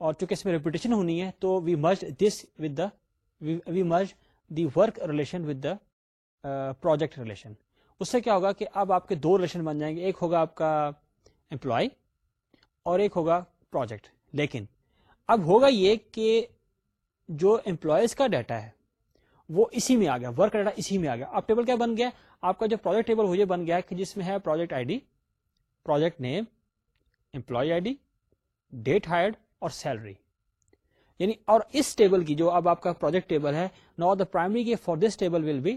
اور چونکہ اس میں ریپوٹیشن ہونی ہے، تو we merge this with the we merge the work relation with the project relation. اس سے کیا ہوگا کہ اب آپ کے دو ریلیشن بن جائیں گے، ایک ہوگا آپ کا امپلائی اور ایک ہوگا پروجیکٹ لیکن اب ہوگا یہ کہ جو امپلائیز کا ڈیٹا ہے، وہ اسی میں آ گیا ورک ڈیٹا اسی میں آ گیا۔ اب ٹیبل کیا بن گیا؟ آپ کا جو پروجیکٹ ٹیبل ہو بن گیا کہ جس میں ہے project I D project name employee I D date hired اور سیلری یعنی اور اس ٹیبل کی جو اب آپ کا پروجیکٹ ٹیبل ہے no the primary key for this table will be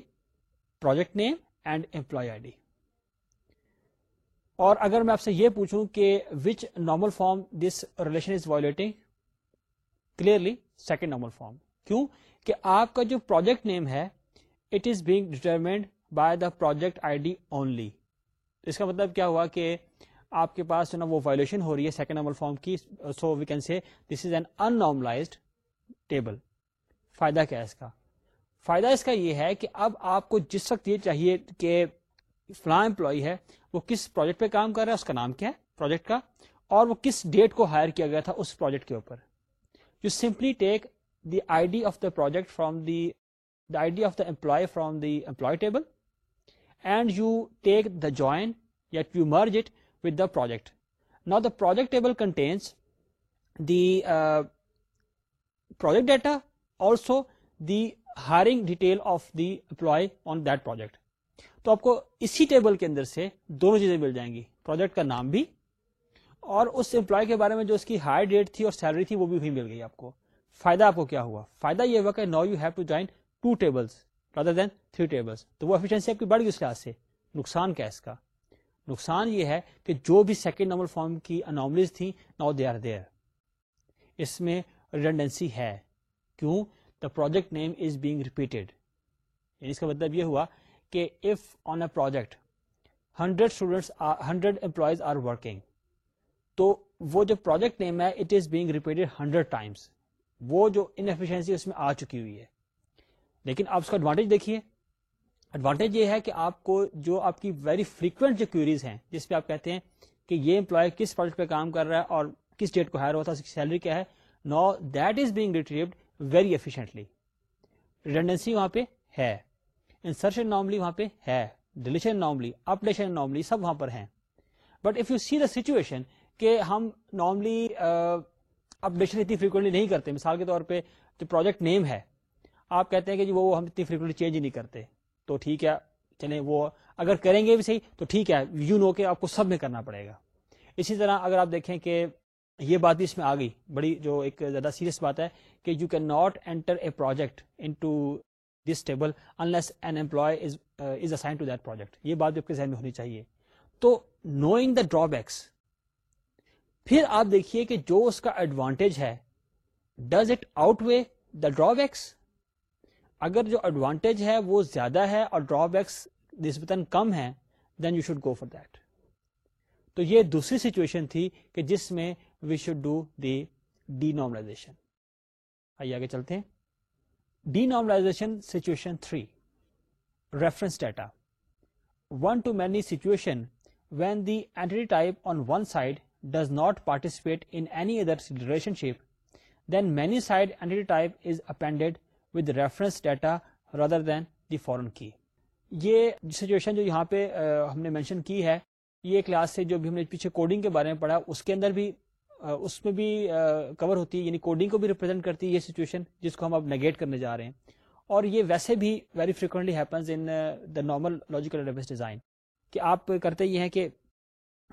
project name and employee I D. اور اگر میں آپ سے یہ پوچھوں کہ which normal form this relation is violating clearly second normal form کیوں؟ کہ آپ کا جو پروجیکٹ نیم ہے it is being determined by the project I D only اس کا مطلب کیا ہوا کہ آپ کے پاس جو نا وہ وائلوشن ہو رہی ہے سیکنڈ نارمل فارم کی۔ So we can see this is an unnormalized table فائدہ کیا ہے اس کا؟ فائدہ اس کا یہ ہے کہ اب آپ کو جس وقت یہ چاہیے کہ فلاں امپلائی ہے، وہ کس پروجیکٹ پہ کام کر رہا ہے، اس کا نام کیا ہے پروجیکٹ کا، اور وہ کس ڈیٹ کو ہائر کیا گیا تھا اس پروجیکٹ کے اوپر۔ You simply take the I D of the project from the I D of the employee from the employee table and you take the join یا you merge it with the project نا the project table contains the project data also the hiring detail of the employee on that project تو آپ کو اسی ٹیبل کے اندر سے دونوں چیزیں مل جائیں گی۔ پروجیکٹ کا نام بھی اور اس امپلائی کے بارے میں جو اس کی ہائی ڈیٹ تھی اور سیلری تھی وہ بھی وہی مل گئی آپ کو۔ فائدہ آپ کو کیا ہوا؟ فائدہ یہ ہوا کہ no you have to join two tables rather than three tables تو وہ ایفیشنسی آپ کی بڑھ گئی اس لحاظ سے۔ نقصان کیا اس کا؟ نقصان یہ ہے کہ جو بھی سیکنڈ نمبر فارم کی اناملیز تھیں ناؤ دے آر دیئر اس میں ریڈنڈنسی ہے۔ کیوں؟ The project name is being repeated اس کا مطلب یہ ہوا کہ if on a project hundred students hundred employees are working تو وہ جو پروجیکٹ نیم ہے it is being repeated hundred times وہ جو انفیشنسی اس میں آ چکی ہوئی ہے. لیکن آپ اس کا ایڈوانٹیج دیکھیے. ایڈوانٹیج یہ ہے کہ آپ کو جو آپ کی ویری فریکوینٹ جو کیوریز ہیں، جس پہ آپ کہتے ہیں کہ یہ امپلائی کس پروجیکٹ پہ کام کر رہا ہے اور کس ڈیٹ کو ہائر ہوتا ہے اس کی سیلری کیا ہے no that is being retrieved very efficiently redundancy وہاں پہ ہے انسرشن نارملی وہاں پہ ہے ڈلیشن نارملی اپڈیشن نارملی سب وہاں پر ہیں but if you see the situation کہ ہم نارملی اپڈیشن اتنی فریکوینٹلی نہیں کرتے مثال کے طور پہ جو پروجیکٹ نیم ہے آپ کہتے ہیں کہ جی وہ ہم اتنی فریکوینٹلی چینج ہی نہیں کرتے تو ٹھیک ہے چلیں وہ اگر کریں گے بھی صحیح تو ٹھیک ہے یو نو کہ آپ کو سب میں کرنا پڑے گا اسی طرح اگر آپ دیکھیں کہ یہ بات بھی اس میں آ گئی بڑی جو ایک زیادہ سیریس بات ہے کہ you can not enter a project into this table unless an employee is assign to that project یہ بات بھی آپ کے ذہن میں ہونی چاہیے۔ تو نوئنگ دا ڈرا بیکس پھر آپ دیکھیے کہ جو اس کا ایڈوانٹیج ہے does it outweigh the drawbacks اگر جو ایڈوانٹیج ہے وہ زیادہ ہے اور ڈرا بیکس نسبتاً کم ہے then you should go for that تو یہ دوسری سچویشن تھی کہ جس میں we should do the denormalization آئیے آگے چلتے ہیں۔ Denormalization situation three reference data one to many situation when the entity type on one side does not participate in any other relationship then many side entity type is appended with reference data rather than the foreign key یہ سچویشن جو یہاں پہ ہم نے مینشن کی ہے، یہ کلاس سے جو بھی ہم نے پیچھے کوڈنگ کے بارے میں پڑھا، اس کے اندر بھی اس میں بھی کور ہوتی ہے یعنی کوڈنگ کو بھی ریپرزینٹ کرتی ہے یہ سچویشن جس کو ہم اب نیگیٹ کرنے جا رہے ہیں۔ اور یہ ویسے بھی very frequently happens in the normal logical design کہ آپ کرتے یہ ہیں کہ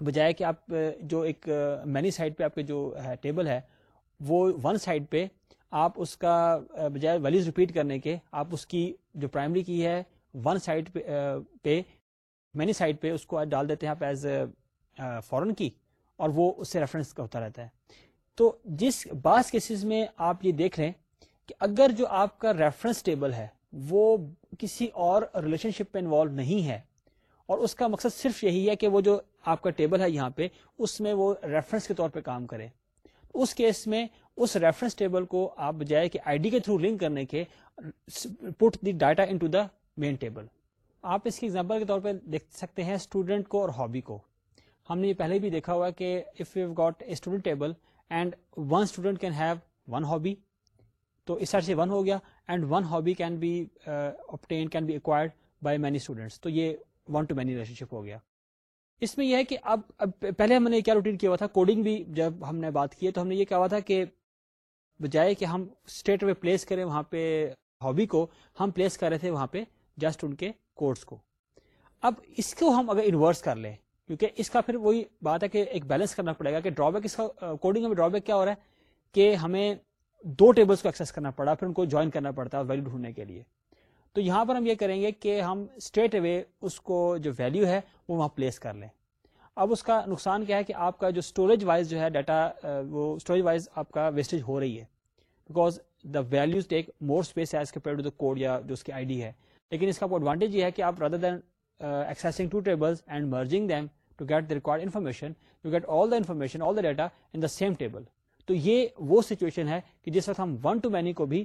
بجائے کہ آپ جو ایک مینی سائڈ پہ آپ کے جو ہے ٹیبل ہے، وہ ون سائڈ پہ آپ اس کا بجائے ویلیوز ریپیٹ کرنے کے آپ اس کی جو پرائمری کی ہے ون سائڈ پہ مینی سائڈ پہ اس کو ڈال دیتے ہیں آپ ایز فورن کی اور وہ اس سے ریفرنس کا ہوتا رہتا ہے۔ تو جس بعض کیسز میں آپ یہ دیکھ رہے ہیں کہ اگر جو آپ کا ریفرنس ٹیبل ہے، وہ کسی اور ریلیشن شپ پہ انوالو نہیں ہے، اور اس کا مقصد صرف یہی ہے کہ وہ جو آپ کا ٹیبل ہے یہاں پہ، اس میں وہ ریفرنس کے طور پہ کام کرے۔ اس کیس میں اس ریفرنس ٹیبل کو آپ بجائے کہ آئی ڈی کے تھرو لنک کرنے کے put the data into the main table آپ اس کی ایگزامپل کے طور پہ دیکھ سکتے ہیں اسٹوڈنٹ کو اور ہابی کو۔ ہم نے یہ پہلے بھی دیکھا ہوا کہ if you got a student table and one student can have one hobby تو اس سائڈ سے ون ہو گیا and one hobby can be opted can be acquired by many students تو یہ one to many relationship ہو گیا۔ اس میں یہ ہے کہ اب اب پہلے ہم نے کیا روٹین کیا ہوا تھا؟ کوڈنگ بھی جب ہم نے بات کی تو ہم نے یہ کہا ہوا تھا کہ بجائے کہ ہم اسٹیٹ وے پلیس کریں وہاں پہ ہابی کو، ہم پلیس کر رہے تھے وہاں پہ جسٹ ان کے کوڈس کو۔ اب اس کو ہم اگر انورس کر لیں کیونکہ اس کا پھر وہی بات ہے کہ ایک بیلنس کرنا پڑے گا کہ ڈرا بیک اس کا uh, کوڈنگ میں ڈرا بیک کیا ہو رہا ہے کہ ہمیں دو ٹیبلس کو ایکسس کرنا پڑا، پھر ان کو جوائن کرنا پڑتا ہے ویلو ڈھونڈنے کے لیے۔ تو یہاں پر ہم یہ کریں گے کہ ہم اسٹریٹ اوے اس کو جو ویلو ہے وہ وہاں پلیس کر لیں۔ اب اس کا نقصان کیا ہے کہ آپ کا جو اسٹوریج وائز جو ہے ڈیٹا uh, وہ اسٹوریج وائز آپ کا ویسٹیج ہو رہی ہے۔ Because the values take more space as compare to the code یا جو اس کی آئی ڈی ہے۔ لیکن اس کا ایڈوانٹیج یہ ہے کہ آپ rather than accessing two tables and merging them to get the required information to get all the information all the data in the same table تو یہ وہ سچویشن ہے کہ جس وقت ہم ون ٹو مینی کو بھی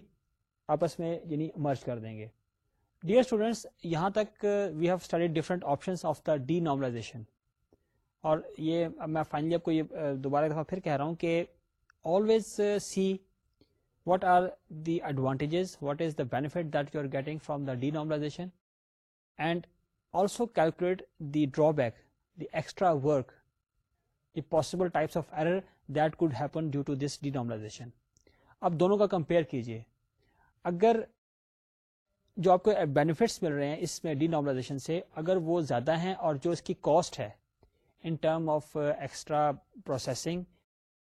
آپس میں یعنی مرج کر دیں گے. ڈیئر اسٹوڈینٹس یہاں تک we have study different option of the denormalization اور یہ میں فائنلی آپ کو یہ uh, دوبارہ دفعہ پھر کہہ رہا ہوں کہ always see what are the advantages what is the benefit that you are getting from the denormalization and also calculate the drawback the extra work the possible types of error that could happen due to this denormalization اب دونوں کا کمپیئر کیجیے اگر جو آپ کو بینیفٹس مل رہے ہیں اس میں ڈی نارملائزیشن سے، اگر وہ زیادہ ہیں اور جو اس کی کاسٹ ہے in term of extra processing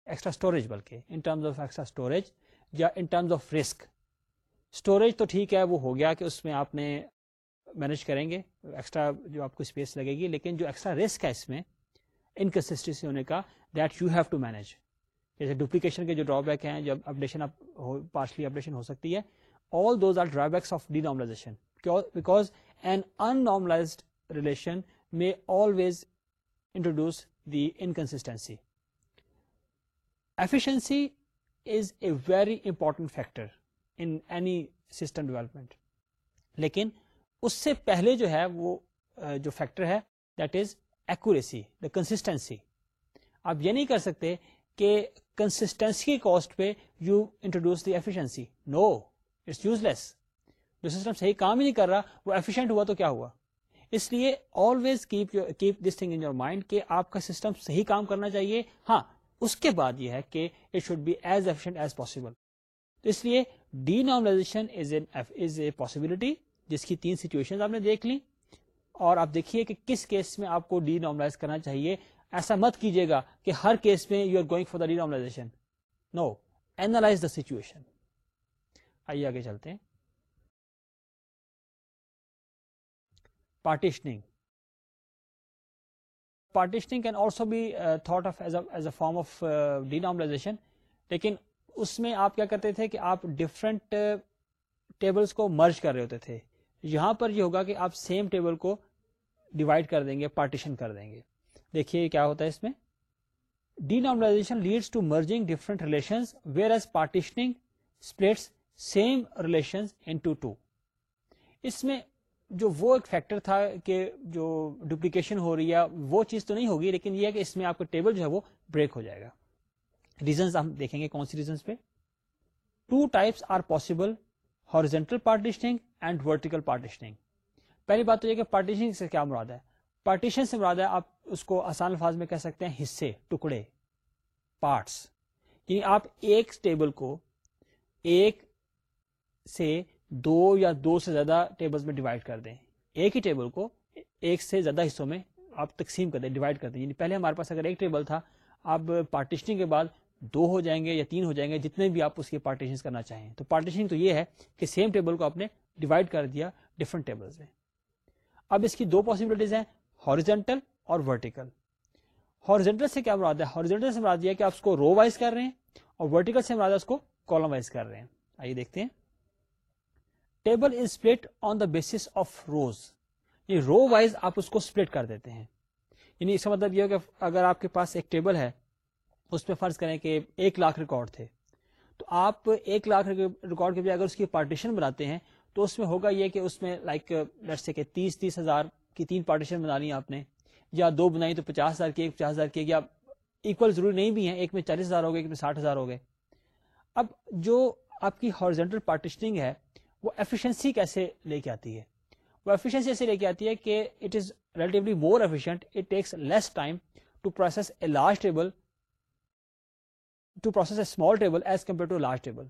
extra storage بلکہ in terms of extra storage یا in terms of risk storage تو ٹھیک ہے، وہ ہو گیا کہ اس میں آپ نے مینج کریں گے ایکسٹرا جو آپ کو اسپیس لگے گی، لیکن جو ایکسٹرا رسک ہے اس میں انکنسٹنسی ہونے کا that you have to manage جیسے ڈپلیکیشن کے جو ڈرا بیک ہیں، جب اپڈیشن پارشلی اپڈیشن ہو سکتی ہے all those are drawbacks of denormalization because an unnormalized relation میں always introduce the inconsistency efficiency is a very important factor in any system development لیکن اس سے پہلے جو ہے وہ جو فیکٹر ہے that is accuracy the consistency آپ یہ نہیں کر سکتے کہ کنسٹینسی کی کاسٹ پہ you introduce the efficiency no it's useless جو سسٹم صحیح کام ہی نہیں کر رہا، وہ ایفیشینٹ ہوا تو کیا ہوا؟ اس لیے always keep keep this thing in your mind کہ آپ کا سسٹم صحیح کام کرنا چاہیے۔ ہاں اس کے بعد یہ ہے کہ it should be as efficient as possible تو اس لیے D normalization is a possibility جس کی تین سچویشن آپ نے دیکھ لی اور آپ دیکھیے کہ کس کیس میں آپ کو ڈی نارملائز کرنا چاہیے۔ ایسا مت کیجیے گا کہ ہر کیس میں you are going for the denormalization no analyze the situation آئیے آگے چلتے ہیں۔ Partitioning partitioning can also be thought of as a form of denormalization لیکن اس میں آپ کیا کرتے تھے کہ آپ ڈفرنٹ ٹیبلس uh, کو مرج کر رہے ہوتے تھے۔ یہاں پر یہ ہوگا کہ آپ سیم ٹیبل کو ڈیوائڈ کر دیں گے پارٹیشن کر دیں گے۔ دیکھیے کیا ہوتا ہے اس میں۔ Denormalization leads to merging different relation whereas partitioning splits same relation into two اس میں جو وہ ایک فیکٹر تھا کہ جو ڈپلیکیشن ہو رہی ہے، وہ چیز تو نہیں ہوگی، لیکن یہ ہے کہ اس میں آپ کا ٹیبل جو ہے وہ بریک ہو جائے گا۔ ریزنس ہم دیکھیں گے کون سی ریزنس پہ۔ Two types are possible horizontal partitioning and vertical partitioning پہلی بات تو یہ کہ پارٹیشننگ سے کیا مراد ہے؟ پارٹیشن سے مراد ہے آپ اس کو آسان الفاظ میں کہہ سکتے ہیں حصے، ٹکڑے پارٹس یعنی آپ ایک ٹیبل کو ایک سے دو یا دو سے زیادہ ٹیبل میں ڈیوائڈ کر دیں۔ ایک ہی ٹیبل کو ایک سے زیادہ حصوں میں آپ تقسیم کر دیں ڈیوائڈ کر دیں۔ یعنی پہلے ہمارے پاس اگر ایک ٹیبل تھا، اب پارٹیشننگ کے بعد دو ہو جائیں گے یا تین ہو جائیں گے، جتنے بھی آپ اس کے پارٹیشن کرنا چاہیں۔ تو پارٹیشن تو یہ ہے کہ سیم ٹیبل کو آپ نے ڈیوائڈ کر دیا ڈفرنٹ ٹیبل میں۔ اب اس کی دو پاسبلٹیز ہیں ہارجینٹل اور ورٹیکل ہارجینٹل سے کیا مراد ہے؟ ہارجینٹل سے مراد یہ کہ آپ اس کو رو وائز کر رہے ہیں اور ورٹیکل سے مراد اس کو کالم وائز کر رہے ہیں۔ آئیے دیکھتے ہیں۔ Table is split on the basis of rows یہ رو وائز آپ اس کو اسپلٹ کر دیتے ہیں۔ یعنی اس کا مطلب یہ کہ اگر آپ کے پاس ایک ٹیبل ہے، اس پہ فرض کریں کہ ایک لاکھ ریکارڈ تھے۔ تو آپ ایک لاکھ ریکارڈ کے بجائے اگر اس کی پارٹیشن بناتے ہیں تو اس میں ہوگا یہ کہ اس میں لائک سے کہ تیس تیس ہزار کی تین پارٹیشن بنا لی آپ نے، یا دو بنائی تو پچاس ہزار کی، ایک پچاس ہزار کی، یا اکول ضروری نہیں بھی ہے ایک میں چالیس ہزار ہو گئے ایک میں ساٹھ ہزار ہو گئے اب جو آپ کی ہارجینٹل پارٹیشننگ ہے، وہ ایفیشنسی کیسے لے کے آتی ہے؟ وہ ایفیشنسی ایسے لے کے آتی ہے کہ it is relatively more efficient it takes less time to process a large table to process a small table as compare to large table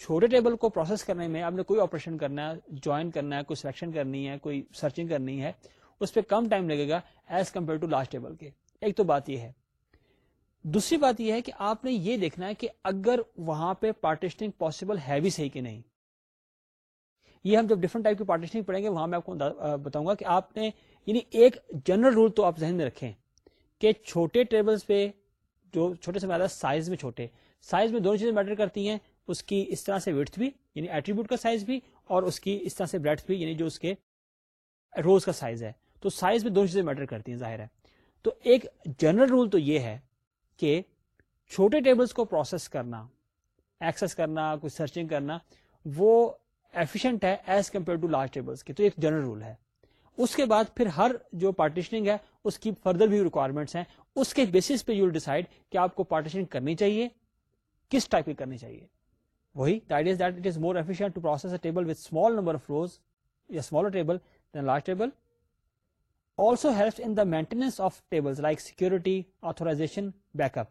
چھوٹے ٹیبل کو پروسیس کرنے میں آپ نے کوئی آپریشن کرنا ہے، جوائن کرنا ہے، کوئی سلیکشن کرنی ہے، کوئی سرچنگ کرنی ہے، اس پہ کم ٹائم لگے گا as compare to large table کے۔ ایک تو بات یہ ہے۔ دوسری بات یہ ہے کہ آپ نے یہ دیکھنا ہے کہ اگر وہاں پہ پارٹیشننگ پاسبل ہے بھی صحیح کہ نہیں، یہ ہم جب ڈفرنٹ ٹائپ کی پارٹیشننگ پڑھیں گے، وہاں میں آپ کو بتاؤں گا کہ آپ نے یعنی ایک جنرل رول تو آپ ذہن میں رکھیں کہ چھوٹے ٹیبلز پہ جو چھوٹے سے زیادہ سائز میں چھوٹے سائز میں دونوں چیزیں میٹر کرتی ہیں اس کی اس طرح سے ویٹ بھی یعنی ایٹریبیوٹ کا سائز بھی، اور اس کی اس طرح سے بریڈ بھی یعنی جو اس کے روز کا سائز ہے۔ تو سائز میں دونوں چیزیں میٹر کرتی ہیں، ظاہر ہے۔ تو ایک جنرل رول تو یہ ہے کہ چھوٹے ٹیبلز کو پروسیس کرنا ایکسس کرنا، کوئی سرچنگ کرنا، وہ ایفیشنٹ ہے as compare to large tables کی تو ایک جنرل رول ہے۔ اس کے بعد پھر ہر جو پارٹیشننگ ہے، اس کی فردر بھی ریکوائرمنٹس ہیں۔ اس کے بیسس پہ یو ڈیسائڈ کہ آپ کو پارٹیشن کرنی چاہیے، کس ٹائپ کی کرنی چاہیے۔ وہی idea that it is more efficient to process a table with small number of rows یا smaller table than large table also help in the maintenance of table like security authorization backup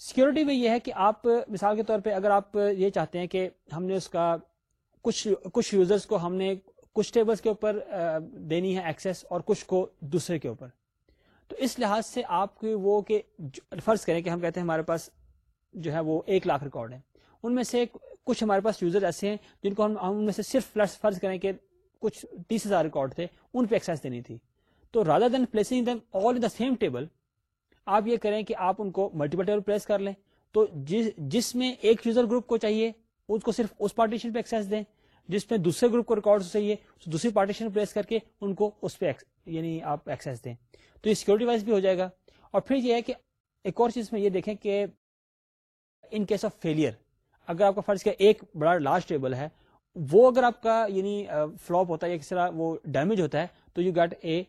security میں یہ ہے کہ آپ، مثال کے طور پہ اگر آپ یہ چاہتے ہیں کہ ہم نے اس کا کچھ کچھ یوزرس کو ہم نے کچھ ٹیبلس کے اوپر دینی ہے ایکسیس اور کچھ کو دوسرے کے اوپر. تو اس لحاظ سے آپ کی وہ کہ فرض کریں کہ ہم کہتے ہیں ہمارے پاس جو ہے وہ ایک لاکھ ریکارڈ ہے. ان میں سے کچھ ہمارے پاس یوزر ایسے ہیں جن کو ہم ان میں سے صرف فرض کریں کہ کچھ تیس ہزار ریکارڈ تھے، ان پہ ایکسیس دینی تھی۔ تو rather than placing them all in the same table آپ یہ کریں کہ آپ ان کو ملٹیپل ٹیبل پلیس کر لیں۔ تو جس جس میں ایک یوزر گروپ کو چاہیے، اس کو صرف اس پارٹیشن پہ ایکسیس دیں۔ جس میں دوسرے گروپ کو ریکارڈ چاہیے دوسری پارٹیشن پلیس کر کے ان کو اس پہ یعنی آپ ایکسیس دیں۔ تو یہ سیکورٹی وائز بھی ہو جائے گا۔ اور پھر یہ ہے کہ ایک اور چیز میں یہ دیکھیں کہ ان کیس آف فیلئر اگر آپ کا فرض کیا ایک بڑا لارج ٹیبل ہے، وہ اگر آپ کا یعنی فلوپ ہوتا ہے یا کس طرح وہ ڈیمیج ہوتا ہے، تو you get a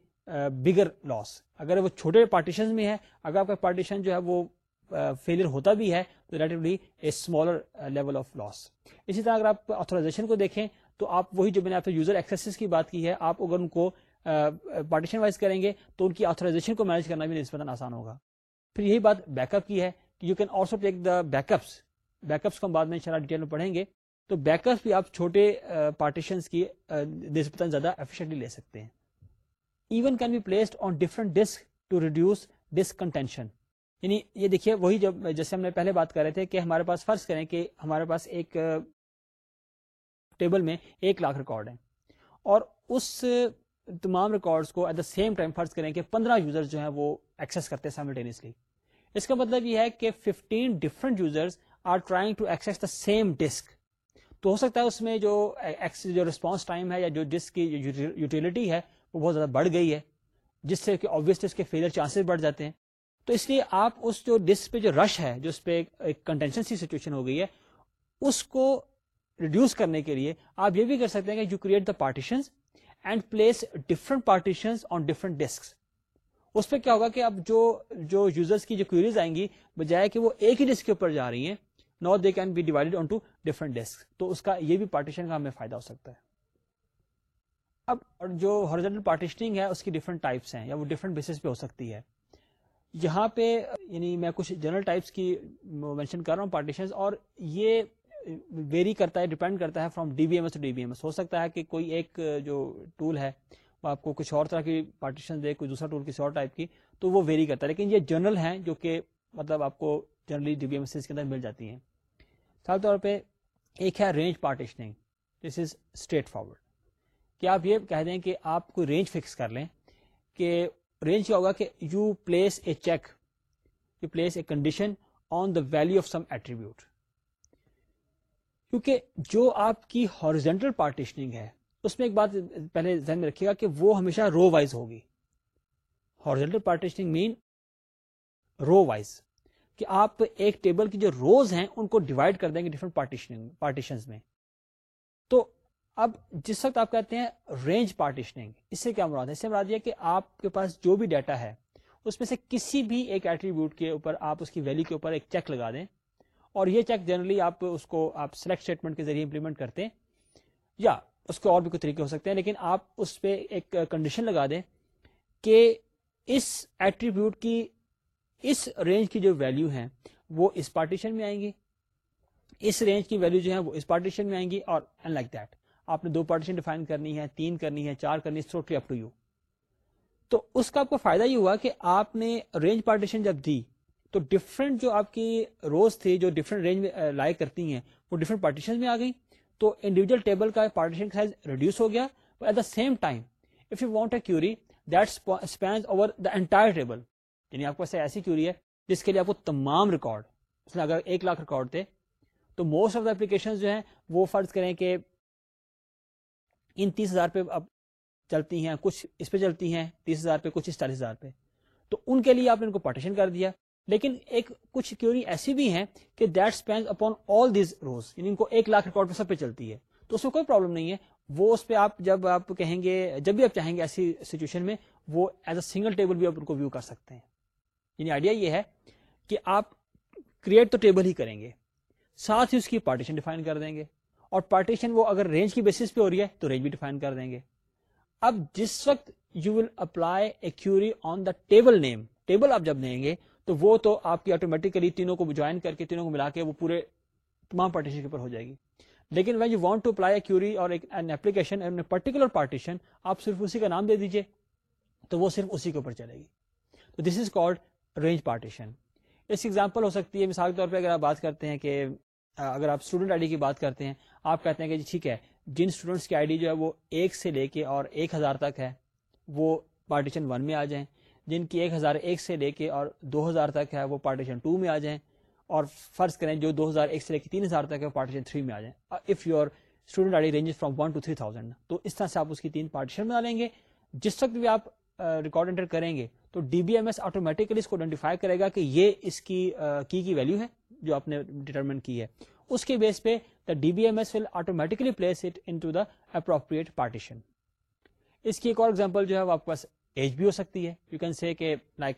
bigger loss اگر وہ چھوٹے پارٹیشن میں ہے، اگر آپ کا پارٹیشن جو ہے وہ فیلئر ہوتا بھی ہے، تو relatively a smaller level of loss اسی طرح اگر آپ آتھورائزیشن کو دیکھیں، تو آپ وہی جو میں نے آپ یوزر ایکسیس کی بات کی ہے، آپ اگر ان کو پارٹیشن وائز کریں گے، تو ان کی آتھورائزیشن کو مینج کرنا بھی نسبتاً آسان ہوگا۔ پھر یہی بات بیک اپ کی ہے، کہ you can also take the backups backups کو ہم بعد میں ان ڈیٹیل میں پڑھیں گے۔ تو بیک اپس بھی آپ چھوٹے پارٹیشن کی نسبتاً زیادہ ایفیشنٹلی لے سکتے ہیں۔ Even can be placed on different disk to reduce disk contention یعنی یہ دیکھیے، وہی جب جیسے ہم نے پہلے بات کر رہے تھے کہ ہمارے پاس فرض کریں کہ ہمارے پاس ایک ٹیبل میں ایک لاکھ ریکارڈ ہے اور اس تمام ریکارڈس کو ایٹ دا سیم ٹائم فرض کریں کہ پندرہ یوزر جو ہیں وہ ایکسس کرتے ہیں سائملٹینسلی اس کا مطلب یہ ہے کہ fifteen different users are trying to access the same disk تو ہو سکتا ہے اس میں جو جو ریسپانس ٹائم ہے یا جو ڈسک کی یوٹیلٹی ہے وہ بہت زیادہ بڑھ گئی ہے، جس سے کہ آبویسلی اس کے فیلئر چانسز بڑھ جاتے ہیں۔ تو اس لیے آپ اس جو ڈسک پہ جو رش ہے، جو اس پہ ایک کنٹینشن سی سچویشن ہو گئی ہے، اس کو ریڈیوس کرنے کے لیے آپ یہ بھی کر سکتے ہیں کہ you create the partition and place different partition on different disk اس پہ کیا ہوگا کہ اب جو جو یوزرس کی جو کوئریز آئیں گی، بجائے کہ وہ ایک ہی ڈسک کے اوپر جا رہی ہیں no they can be divided on two different disk تو اس کا یہ بھی پارٹیشن کا ہمیں فائدہ ہو سکتا ہے۔ اب جو ہارجنٹل پارٹیشننگ ہے، اس کی ڈفرنٹ ٹائپس ہیں یا وہ ڈفرنٹ بیسس پہ ہو سکتی ہے۔ یہاں پہ یعنی میں کچھ جنرل ٹائپس کی مینشن کر رہا ہوں پارٹیشن اور یہ ویری کرتا ہے ڈیپینڈ کرتا ہے from D B M S to D B M S ہو سکتا ہے کہ کوئی ایک جو ٹول ہے، وہ آپ کو کچھ اور طرح کی پارٹیشن دے، کوئی دوسرا ٹول کسی اور ٹائپ کی، تو وہ ویری کرتا ہے۔ لیکن یہ جنرل ہیں جو کہ مطلب آپ کو generally D B M S کے اندر مل جاتی ہیں۔ خاص طور پہ ایک ہے range partitioning this is straightforward کہ آپ یہ کہہ دیں کہ آپ کوئی رینج فکس کر لیں کہ رینج کیا ہوگا کہ you place a check you place a condition on the value of some attribute کیونکہ جو آپ کی ہارجینٹل پارٹیشننگ ہے، اس میں ایک بات پہلے ذہن میں رکھیے گا کہ وہ ہمیشہ رو وائز ہوگی۔ ہارجینٹل پارٹیشننگ مین رو وائز کہ آپ ایک ٹیبل کی جو روز ہیں ان کو ڈیوائڈ کر دیں گے ڈفرنٹ پارٹیشن میں۔ تو اب جس وقت آپ کہتے ہیں رینج پارٹیشننگ اس سے کیا مراد ہے؟ اس سے مراد یہ کہ آپ کے پاس جو بھی ڈیٹا ہے، اس میں سے کسی بھی ایک ایٹریبیوٹ کے اوپر آپ اس کی ویلو کے اوپر ایک چیک لگا دیں۔ اور یہ چیک جنرلی آپ اس کو آپ سلیکٹ اسٹیٹمنٹ کے ذریعے امپلیمنٹ کرتے ہیں۔ یا اس کے اور بھی کوئی طریقے ہو سکتے ہیں، لیکن آپ اس پہ ایک کنڈیشن لگا دیں کہ اس ایٹریبیوٹ کی اس رینج کی جو ویلو ہے وہ اس پارٹیشن میں آئیں گی۔ اس رینج کی ویلو جو ہے وہ اس پارٹیشن میں آئیں گی اور لائک دیٹ آپ نے دو پارٹیشن ڈیفائن کرنی ہے تین کرنی ہے چار کرنی ہے اپ ٹو یو تو اس کا آپ کو فائدہ یہ ہوا کہ آپ نے رینج پارٹیشن جب دی تو ڈفرنٹ جو آپ کی روز تھی جو ڈفرنٹ رینج میں لائک کرتی ہیں، وہ ڈفرنٹ پارٹیشن میں آ گئی تو انڈیویجل ٹیبل کا پارٹیشن سائز ریڈیوس ہو گیا۔ At the same time if you want a query that over the entire table یعنی آپ کو ایسی کیوری ہے جس کے لیے آپ کو تمام ریکارڈ اس میں اگر ایک لاکھ ریکارڈ تھے، تو موسٹ آف دا اپلیکیشن جو ہیں، وہ فرض کریں کہ ان تیس ہزار پہ اب چلتی ہیں، کچھ اس پہ چلتی ہیں، تیس ہزار پہ، کچھ چالیس ہزار پہ۔ تو ان کے لیے آپ نے ان کو پارٹیشن کر دیا۔ لیکن ایک کچھ کیوری ایسی بھی ہیں کہ that spend upon all these rows یعنی ان کو ایک لاکھ ریکارڈ پہ سب پہ چلتی ہے۔ تو اس میں کوئی پرابلم نہیں ہے۔ وہ اس پہ آپ جب آپ کہیں گے، جب بھی آپ چاہیں گے ایسی سچویشن میں، وہ ایز اے سنگل ٹیبل بھی آپ ان کو ویو کر سکتے ہیں۔ یعنی آئیڈیا یہ ہے کہ آپ کریٹ تو ٹیبل ہی کریں گے، ساتھ ہی اس کی پارٹیشن ڈیفائن کر دیں گے، اور پارٹیشن وہ اگر رینج کی بیسس پہ ہو رہی ہے تو رینج بھی ڈیفائن کر دیں گے۔ اب جس وقت you will apply a query on the table name table آپ جب دیں گے تو وہ تو آپ کی آٹومیٹکلی تینوں کو جوائن کر کے تینوں کو ملا کے وہ پورے تمام پارٹیشن کے اوپر ہو جائے گی۔ لیکن when you want to apply query اور ایپلیکیشن پرٹیکولر پارٹیشن آپ صرف اسی کا نام دے دیجیے تو وہ صرف اسی کے اوپر چلے گی۔ تو this is called range partition اس کی ایگزامپل ہو سکتی ہے. مثال کے طور پہ اگر آپ بات کرتے ہیں کہ اگر آپ اسٹوڈنٹ آئی ڈی کی بات کرتے ہیں، آپ کہتے ہیں کہ جی ٹھیک ہے، جن اسٹوڈنٹس کی آئی ڈی جو ہے وہ ایک سے لے کے اور ایک ہزار تک ہے، وہ پارٹیشن ون میں آ جائیں. جن کی ایک ہزار ایک سے لے کے اور دو ہزار تک ہے، وہ پارٹیشن ٹو میں آ جائیں. اور فرض کریں جو دو ہزار ایک سے لے کے تین ہزار تک ہے، وہ پارٹیشن تھری میں آ جائیں. If your student I D range from one to three thousand تو اس طرح سے آپ اس کی تین پارٹیشن بنا لیں گے. جس وقت بھی آپ ریکارڈ انٹر کریں گے تو D B M S automatically اس کو آئیڈینٹیفائی کرے گا کہ یہ اس کی کی کی ویلو ہے جو آپ نے ڈیٹرمن کی ہے۔ اس کے بیس پہ the D B M S will automatically place it in to the appropriate partition اس کی ایک اور ایگزامپل جو ہے وہ آپ کے پاس ایج بھی ہو سکتی ہے۔ یو کین سی کہ like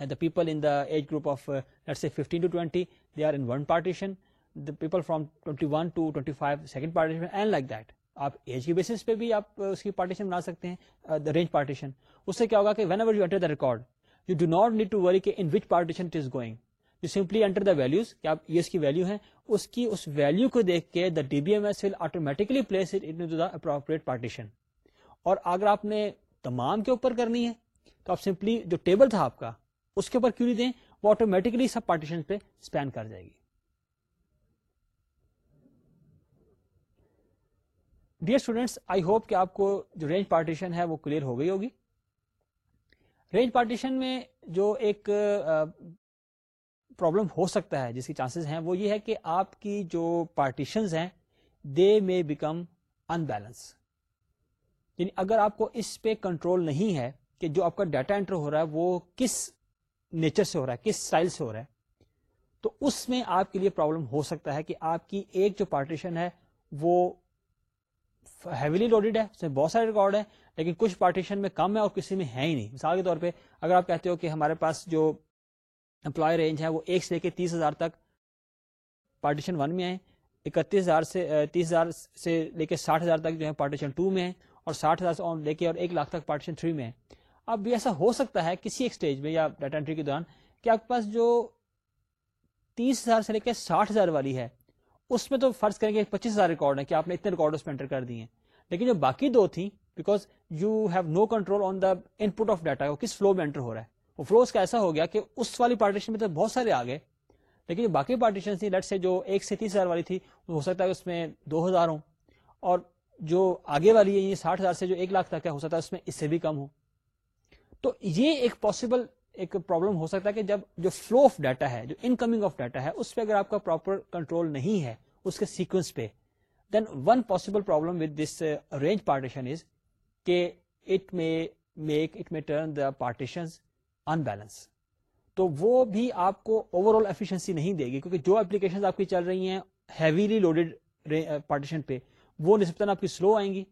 the people in the age group of سے fifteen to twenty they are in one partition the people from twenty one to twenty five second partition and like that آپ ایج کے بیسس پہ بھی آپ، اس کی پارٹیشن بنا سکتے ہیں uh, رینج پارٹیشن اس سے کیا ہوگا کہ whenever you enter the record you do not need to worry کہ in which partition it is going you simply enter the values کیا یہ اس کی ویلو ہے اس کی، اس ویلو کو دیکھ کے the D B M S will automatically place it in the appropriate partition اور اگر آپ نے تمام کے اوپر کرنی ہے، تو آپ سمپلی جو ٹیبل تھا آپ کا، اس کے اوپر کیوں نہیں دیں، وہ آٹومیٹکلی سب پارٹیشن پہ اسپین کر جائے گی. ڈیئر اسٹوڈینٹس آئی ہوپ کہ آپ کو جو رینج پارٹیشن ہے وہ کلیئر ہو گئی ہوگی۔ رینج پارٹیشن میں جو ایک پرابلم ہو سکتا ہے، جس کی چانسز ہیں، وہ یہ ہے کہ آپ کی جو پارٹیشنز ہیں they may become unbalance یعنی اگر آپ کو اس پہ کنٹرول نہیں ہے کہ جو آپ کا ڈیٹا انٹر ہو رہا ہے، وہ کس نیچر سے ہو رہا ہے، کس اسٹائل سے ہو رہا ہے، تو اس میں آپ کے لیے پرابلم ہو سکتا ہے کہ آپ کی ایک جو پارٹیشن ہے، وہ ہیویلی لوڈیڈ ہے، اس میں بہت سارے ریکارڈ ہیں، لیکن کچھ پارٹیشن میں کم ہے اور کسی میں ہے ہی نہیں۔ مثال کے طور پہ اگر آپ کہتے ہو کہ ہمارے پاس جو امپلائی رینج ہے وہ ایک سے لے کے تیس ہزار تک پارٹیشن ون میں آئے اکتیس ہزار سے تیس ہزار سے لے کے ساٹھ ہزار تک جو ہے پارٹیشن ٹو میں ہے اور ساٹھ ہزار سے لے کے اور ایک لاکھ تک پارٹیشن تھری میں ہے۔ اب ایسا ہو سکتا ہے کسی ایک اسٹیج میں یا ڈیٹا انٹری کے دوران کہ آپ کے پاس جو تیس ہزار سے لے کے ساٹھ ہزار والی ہے اس میں تو فرض کریں گے پچیس ہزار ریکارڈ ہے کہ آپ نے اتنے ریکارڈ اس میں انٹر کر دیے لیکن جو باقی دو تھیں because you have no control on the input of data کس فلو میں انٹر ہو رہا ہے۔ وہ فلو اس کا ایسا ہو گیا کہ اس والی پارٹیشن میں تو بہت سارے آ گئے، لیکن جو باقی پارٹیشن تھی لیٹ سے جو ایک سے تیس ہزار والی تھی، ہو سکتا ہے اس میں دو ہزار ہوں۔ اور جو آگے والی ہے یہ ساٹھ ہزار سے جو ایک لاکھ تک ہے، ہو سکتا ہے اس میں اس سے بھی کم ہو تو یہ ایک پاسبل ایک پرابلم ہو سکتا ہے کہ جب جو فلو آف ڈیٹا ہے، جو انکمنگ آف ڈیٹا ہے، اس پہ اگر آپ کا پراپر کنٹرول نہیں ہے، اس کے سیکوینس پہ then one possible problem with this range partition is کہ it may make it may turn the partition imbalance تو وہ بھی آپ کو اوور آل ایفیشنسی نہیں دے گی، کیونکہ جو اپلیکیشن آپ کی چل رہی ہیں ہیویلی لوڈیڈ پارٹیشن پہ، وہ نسبتاً آپ کی سلو آئیں گی۔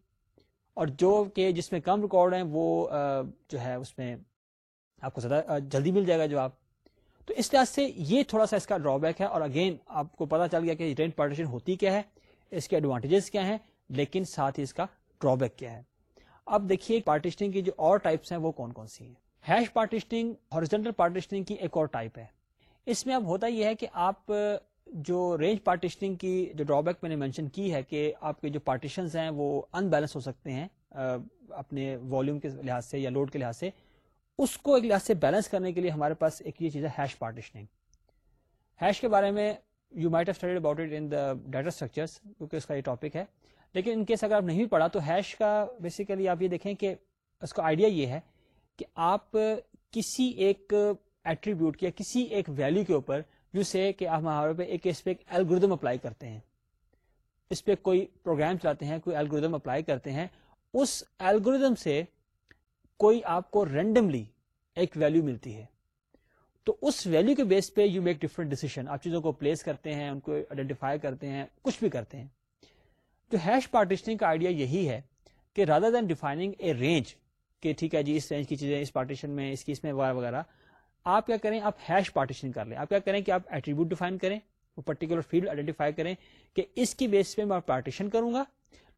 اور جو کہ جس میں کم ریکارڈ ہیں، وہ uh, جو ہے، اس میں آپ کو زیادہ جلدی مل جائے گا جو آپ تو اس لحاظ سے یہ تھوڑا سا اس کا ڈرا بیک ہے اور اگین آپ کو پتا چل گیا کہ رینٹ پارٹیشن ہوتی کیا ہے، اس کے ایڈوانٹیجز کیا ہیں، لیکن ساتھ ہی اس کا ڈرا بیک کیا ہے۔ اب دیکھیے پارٹیشننگ کی جو اور ٹائپس ہیں وہ کون کون سی ہیں۔ ہیش پارٹیشننگ ہارجنٹل پارٹیشننگ کی ایک اور ٹائپ ہے۔ اس میں اب ہوتا یہ ہے کہ آپ جو رینج پارٹیشننگ کی جو ڈرا بیک میں نے مینشن کی ہے کہ آپ کے جو پارٹیشنز ہیں وہ ان بیلنس ہو سکتے ہیں اپنے والیوم کے لحاظ سے یا لوڈ کے لحاظ سے۔ اس کو ایک لحاظ سے بیلنس کرنے کے لیے ہمارے پاس ایک یہ چیز ہے ہیش پارٹیشننگ ہیش کے بارے میں you might studied about it in the data structures کیونکہ اس کا یہ ٹاپک ہے. لیکن ان کیس اگر آپ نہیں پڑھا تو ہیش کا بیسیکلی آپ یہ دیکھیں کہ اس کا آئیڈیا یہ ہے کہ آپ کسی ایک ایٹریبیوٹ یا کسی ایک ویلو کے اوپر یو سے کہ آپ ہمارے پہ ایک اس پہ ایک الگوریدم اپلائی کرتے ہیں. اس پہ کوئی پروگرام چلاتے ہیں، کوئی الگوریدم اپلائی کرتے ہیں. اس الگوریدم سے کوئی آپ کو رینڈملی ایک ویلو ملتی ہے، تو اس ویلو کے بیس پہ یو میک ڈفرنٹ ڈیسیزن آپ چیزوں کو پلیس کرتے ہیں، ان کو آئیڈینٹیفائی کرتے ہیں، کچھ بھی کرتے ہیں۔ جو ہیش پارٹیشننگ کا آئیڈیا یہی ہے کہ rather than defining a range کہ ٹھیک ہے جی اس رینج کی چیزیں، اس پارٹیشن میں، اس کی اس میں، وغیرہ وغیرہ، آپ کیا کریں، آپ ہیش پارٹیشن کر لیں۔ آپ کیا کریں کہ آپ ایٹریبیوٹ ڈیفائن کریں، وہ پرٹیکولر فیلڈ آئیڈینٹیفائی کریں کہ اس کی بیس پہ میں پارٹیشن کروں گا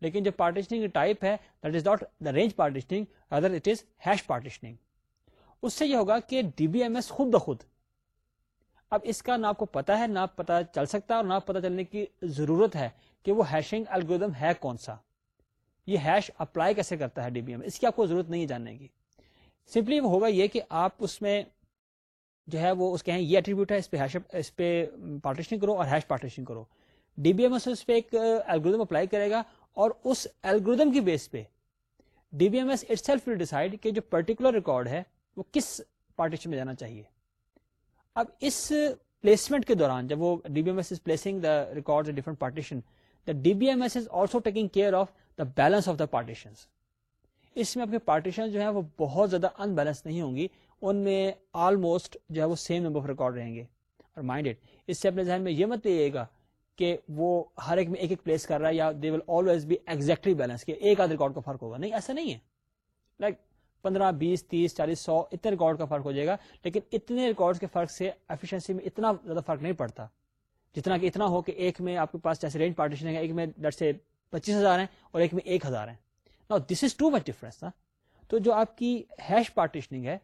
لیکن جو پارٹیشننگ ٹائپ ہے that is not the range partitioning rather it is hash partitioning اس سے یہ ہوگا کہ ڈی بی ایم ایس خود بخود. اب اس کا نہ آپ کو پتا ہے، نہ پتا چل سکتا اور نہ پتا چلنے کی ضرورت ہے کہ وہ ہیشنگ الگوریدم ہے کون سا. یہ ہیش اپلائی کیسے کرتا ہے ڈی بی ایم اس کی آپ کو ضرورت نہیں جاننے کی. سمپلی وہ ہوگا یہ کہ آپ اس میں جو ہے وہ اس کے ہیں یہ ایٹریبیوٹ ہے، اس پہ اس پہ پارٹیشن کرو اور ہیش پارٹیشن کرو. ڈی بی ایم ایس اس پہ ایک الگوریدم اپلائی کرے گا اور اس الگوریدم کی بیس پہ D B M S itself decide کہ جو پرٹیکولر ریکارڈ ہے وہ کس پارٹیشن میں جانا چاہیے۔ اب اس پلیسمنٹ کے دوران جب وہ D B M S is placing the record different partition the D B M S is also taking care of the balance of the partition اس میں آپ کے پارٹیشن جو ہے وہ بہت زیادہ ان بیلنس نہیں ہوں گی، ان میں آلموسٹ جو ہے وہ سیم نمبر آف ریکارڈ رہیں گے۔ اور مائنڈیڈ اس سے اپنے ذہن میں یہ مت لیے گا کہ وہ ہر ایک میں ایک ایک پلیس کر رہا ہے یا they will always be exactly balance کہ ایک آدھ ریکارڈ کا فرق ہوگا۔ نہیں، ایسا نہیں ہے۔ لائک پندرہ، بیس، تیس، چالیس، سو، اتنے ریکارڈ کا فرق ہو جائے گا، لیکن اتنے ریکارڈ کے فرق سے ایفیشنسی میں اتنا زیادہ فرق نہیں پڑتا۔ جتنا کہ اتنا ہو کہ ایک میں آپ کے پاس جیسے رینج پارٹیشن ہے، ایک میں سے پچیس ہزار ہیں اور ایک میں ایک ہزار ہیں۔ دس از ٹو مچ ڈفرنس نا۔ تو جو آپ کی ہیش پارٹیشننگ ہے،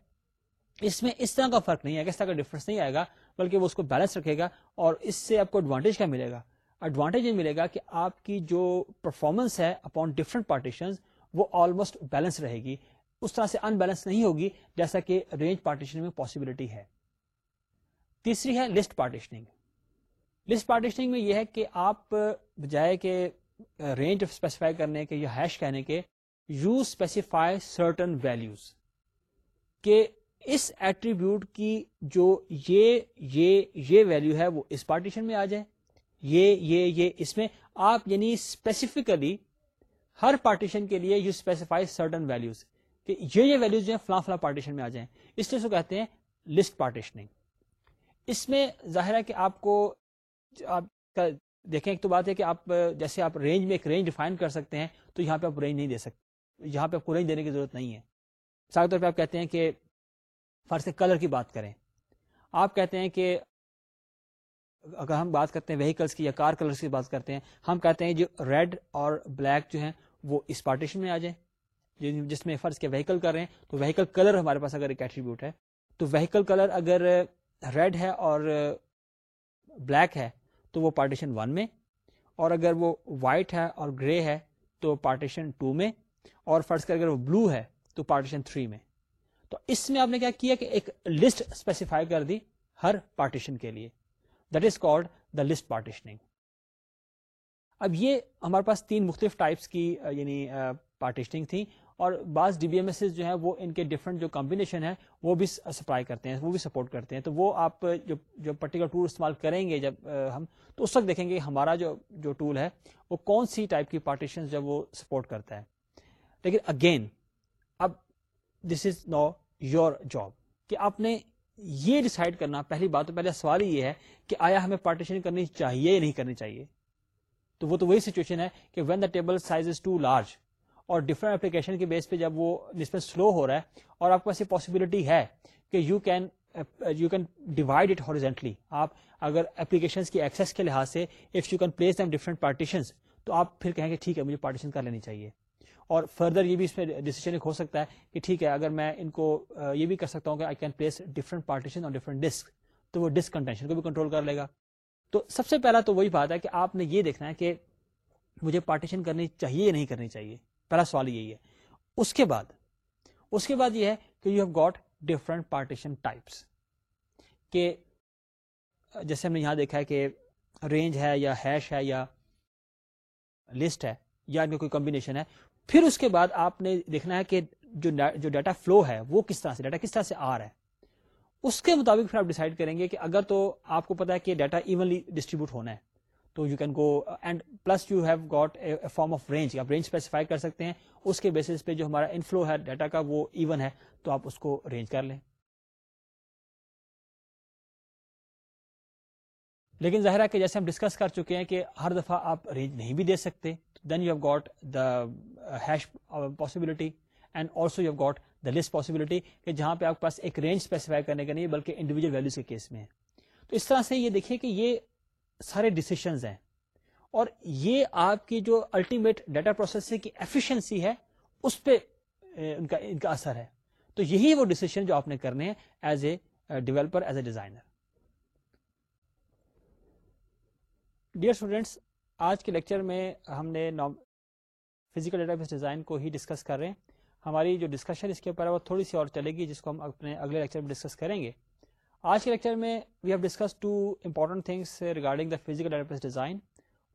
اس میں اس طرح کا فرق نہیں ہے۔ اس طرح کا ڈفرنس نہیں آئے گا۔ بلکہ وہ اس کو بیلنس رکھے گا اور اس سے آپ کو ایڈوانٹیج کیا ملے گا؟ ایڈوانٹیج یہ ملے گا کہ آپ کی جو پرفارمنس ہے اپون ڈفرنٹ پارٹیشن وہ آلموسٹ بیلنس رہے گی۔ اس طرح سے ان بیلنس نہیں ہوگی جیسا کہ رینج پارٹیشن میں پاسبلٹی ہے۔ تیسری ہے لسٹ پارٹیشننگ لسٹ پارٹیشننگ میں یہ ہے کہ آپ بجائے کہ رینج اسپیسیفائی کرنے کے یا ہیش کہنے کے یو اسپیسیفائی سرٹن ویلوز کہ اس ایٹریبیوٹ کی جو یہ یہ یہ ویلو ہے وہ اس پارٹیشن میں آ جائے۔ یہ یہ یہ اس میں آپ یعنی اسپیسیفکلی ہر پارٹیشن کے لیے یو اسپیسیفائی سرٹن ویلوز کہ یہ یہ ویلوز جو ہیں فلاں فلاں پارٹیشن میں آ جائیں۔ اس لیے کہتے ہیں لسٹ پارٹیشننگ اس میں ظاہر ہے کہ آپ کو آپ دیکھیں، ایک تو بات ہے کہ آپ جیسے آپ رینج میں ایک رینج ڈیفائن کر سکتے ہیں تو یہاں پہ آپ رینج نہیں دے سکتے، یہاں پہ آپ کو رینج دینے کی ضرورت نہیں ہے۔ مثال طور پہ آپ کہتے ہیں کہ فرض کلر کی بات کریں۔ آپ کہتے ہیں کہ اگر ہم بات کرتے ہیں وہیکلس کی یا کار کلرس کی بات کرتے ہیں، ہم کہتے ہیں جو ریڈ اور بلیک جو ہیں، وہ اس پارٹیشن میں آ جائیں۔ یعنی جس میں فرض کے وہیکل کر رہے ہیں، تو وہیکل کلر ہمارے پاس اگر ایک ایٹریبیوٹ ہے، تو وہیکل کلر اگر ریڈ ہے اور بلیک ہے، تو وہ پارٹیشن ون میں۔ اور اگر وہ وائٹ ہے اور گرے ہے، تو پارٹیشن ٹو میں۔ اور فرض کر اگر وہ بلو ہے، تو پارٹیشن تھری میں۔ تو اس میں آپ نے کیا کیا کہ ایک لسٹ اسپیسیفائی کر دی ہر پارٹیشن کے لیے۔ That is called the list partitioning اب یہ ہمارے پاس تین مختلف ٹائپس کی یعنی پارٹیشننگ تھی اور بعض ڈی بی ایم ایس جو ہیں وہ ان کے ڈفرنٹ جو کمبینیشن ہے وہ بھی سپلائی کرتے ہیں، وہ بھی سپورٹ کرتے ہیں۔ تو وہ آپ جو جو پرٹیکولر ٹول استعمال کریں گے جب ہم، تو اس وقت دیکھیں گے ہمارا جو جو ٹول ہے وہ کون سی ٹائپ کی پارٹیشن جب وہ سپورٹ کرتا ہے۔ لیکن اگین اب this is now your job کہ آپ نے یہ ڈسائڈ کرنا، پہلی بات تو پہلے سوال ہی یہ ہے کہ آیا ہمیں پارٹیشن کرنی چاہیے یا نہیں کرنی چاہیے؟ تو وہ تو وہی سچویشن ہے کہ when the table size is too large اور ڈفرنٹ اپلیکیشن کے بیس پہ جب وہ نسبت سلو ہو رہا ہے اور آپ کے پاس یہ پاسبلٹی ہے کہ you can you can divide it horizontally آپ اگر اپلیکیشن کی ایکسس کے لحاظ سے if you can place them different partition تو آپ پھر کہیں گے ٹھیک ہے، مجھے پارٹیشن کر لینی چاہیے۔ اور فردر یہ بھی اس میں ڈیسیزن ہو سکتا ہے کہ ٹھیک ہے، اگر میں ان کو یہ بھی کر سکتا ہوں کہ I can place different partition اور ڈفرنٹ ڈسک تو وہ ڈسک کنٹینشن کو بھی کنٹرول کر لے گا۔ تو سب سے پہلا تو وہی بات ہے کہ آپ نے یہ دیکھنا ہے کہ مجھے پارٹیشن کرنی چاہیے یا نہیں کرنی چاہیے۔ پہلا سوال یہی ہے۔ اس کے بعد، اس کے بعد یہ ہے کہ you have got different partition types کہ جیسے ہم نے یہاں دیکھا ہے کہ رینج ہے یا ہیش ہے یا لسٹ ہے، یا ان کا کوئی کمبینیشن ہے۔ پھر اس کے بعد آپ نے دیکھنا ہے کہ جو جو ڈیٹا فلو ہے، وہ کس طرح سے، ڈیٹا کس طرح سے آ رہا ہے۔ اس کے مطابق پھر آپ ڈیسائڈ کریں گے کہ اگر تو آپ کو پتا ہے کہ ڈیٹا ایونلی ڈسٹریبیوٹ ہونا ہے، تو you can go and plus you have got form of range آپ رینج اسپیسیفائی کر سکتے ہیں۔ اس کے بیسس پہ جو ہمارا انفلو ہے ڈیٹا کا، وہ ایون ہے، تو آپ اس کو رینج کر لیں۔ لیکن ظاہر ہے کہ جیسے ہم ڈسکس کر چکے ہیں کہ ہر دفعہ آپ رینج نہیں بھی دے سکتے then you have got the hash possibility and also you have got the list possibility کہ جہاں پہ آپ کے پاس ایک رینج اسپیسیفائی کرنے کا نہیں بلکہ انڈیویجل ویلوز کے کیس میں ہے۔ تو اس طرح سے یہ دیکھیے کہ یہ سارے ڈسیشنز ہیں اور یہ آپ کی جو الٹیمیٹ ڈیٹا پروسیسنگ کی ایفیشنسی ہے، اس پہ ان کا ان کا اثر ہے۔ تو یہی وہ ڈسیشن جو آپ نے کرنے ہیں as a developer as a designer dear students آج کے لیکچر میں ہم نے فزیکل ڈیٹا بیس ڈیزائن کو ہی ڈسکس کر رہے ہیں۔ ہماری جو ڈسکشن اس کے اوپر ہے وہ تھوڑی سی اور چلے گی، جس کو ہم اپنے اگلے لیکچر میں ڈسکس کریں گے۔ آج کے لیکچر میں we have discuss two important things regarding the physical database design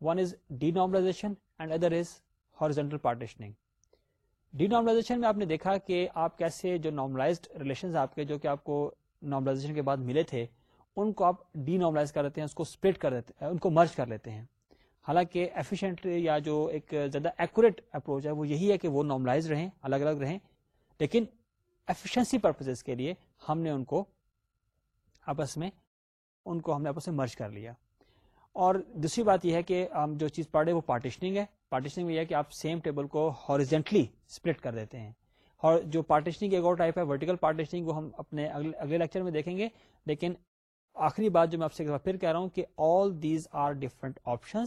one is denormalization and other is horizontal partitioning denormalization میں آپ نے دیکھا کہ آپ کیسے جو نارملائزڈ ریلیشن آپ کے جو کہ آپ کو نارملائزیشن کے بعد ملے تھے، ان کو آپ ڈی نارملائز کر دیتے ہیں، اس کو اسپلٹ کر دیتے ہیں ان کو مرچ کر لیتے ہیں۔ حالانکہ ایفیشینٹ یا جو ایک زیادہ ایکوریٹ اپروچ ہے، وہ یہی ہے کہ وہ نارملائز رہیں، الگ الگ رہیں۔ لیکن ایفیشنسی پرپز کے لیے ہم نے ان کو آپس میں، ان کو ہم نے آپس میں مرچ کر لیا۔ اور دوسری بات یہ ہے کہ ہم جو چیز پڑھ رہے وہ پارٹیشننگ ہے۔ پارٹیشننگ میں یہ ہے کہ آپ سیم ٹیبل کو ہارجنٹلی اسپلٹ کر دیتے ہیں۔ اور جو پارٹیشننگ ایک اور ٹائپ ہے ورٹیکل پارٹیشننگ وہ ہم اپنے اگلے لیکچر میں دیکھیں گے۔ لیکن آخری بات جو میں آپ سے پھر کہہ رہا ہوں کہ all these are different option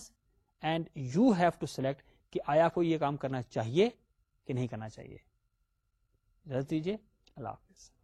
and you have to select کہ آیا کو یہ کام کرنا چاہیے کہ نہیں کرنا چاہیے۔ دیجیے اللہ حافظ۔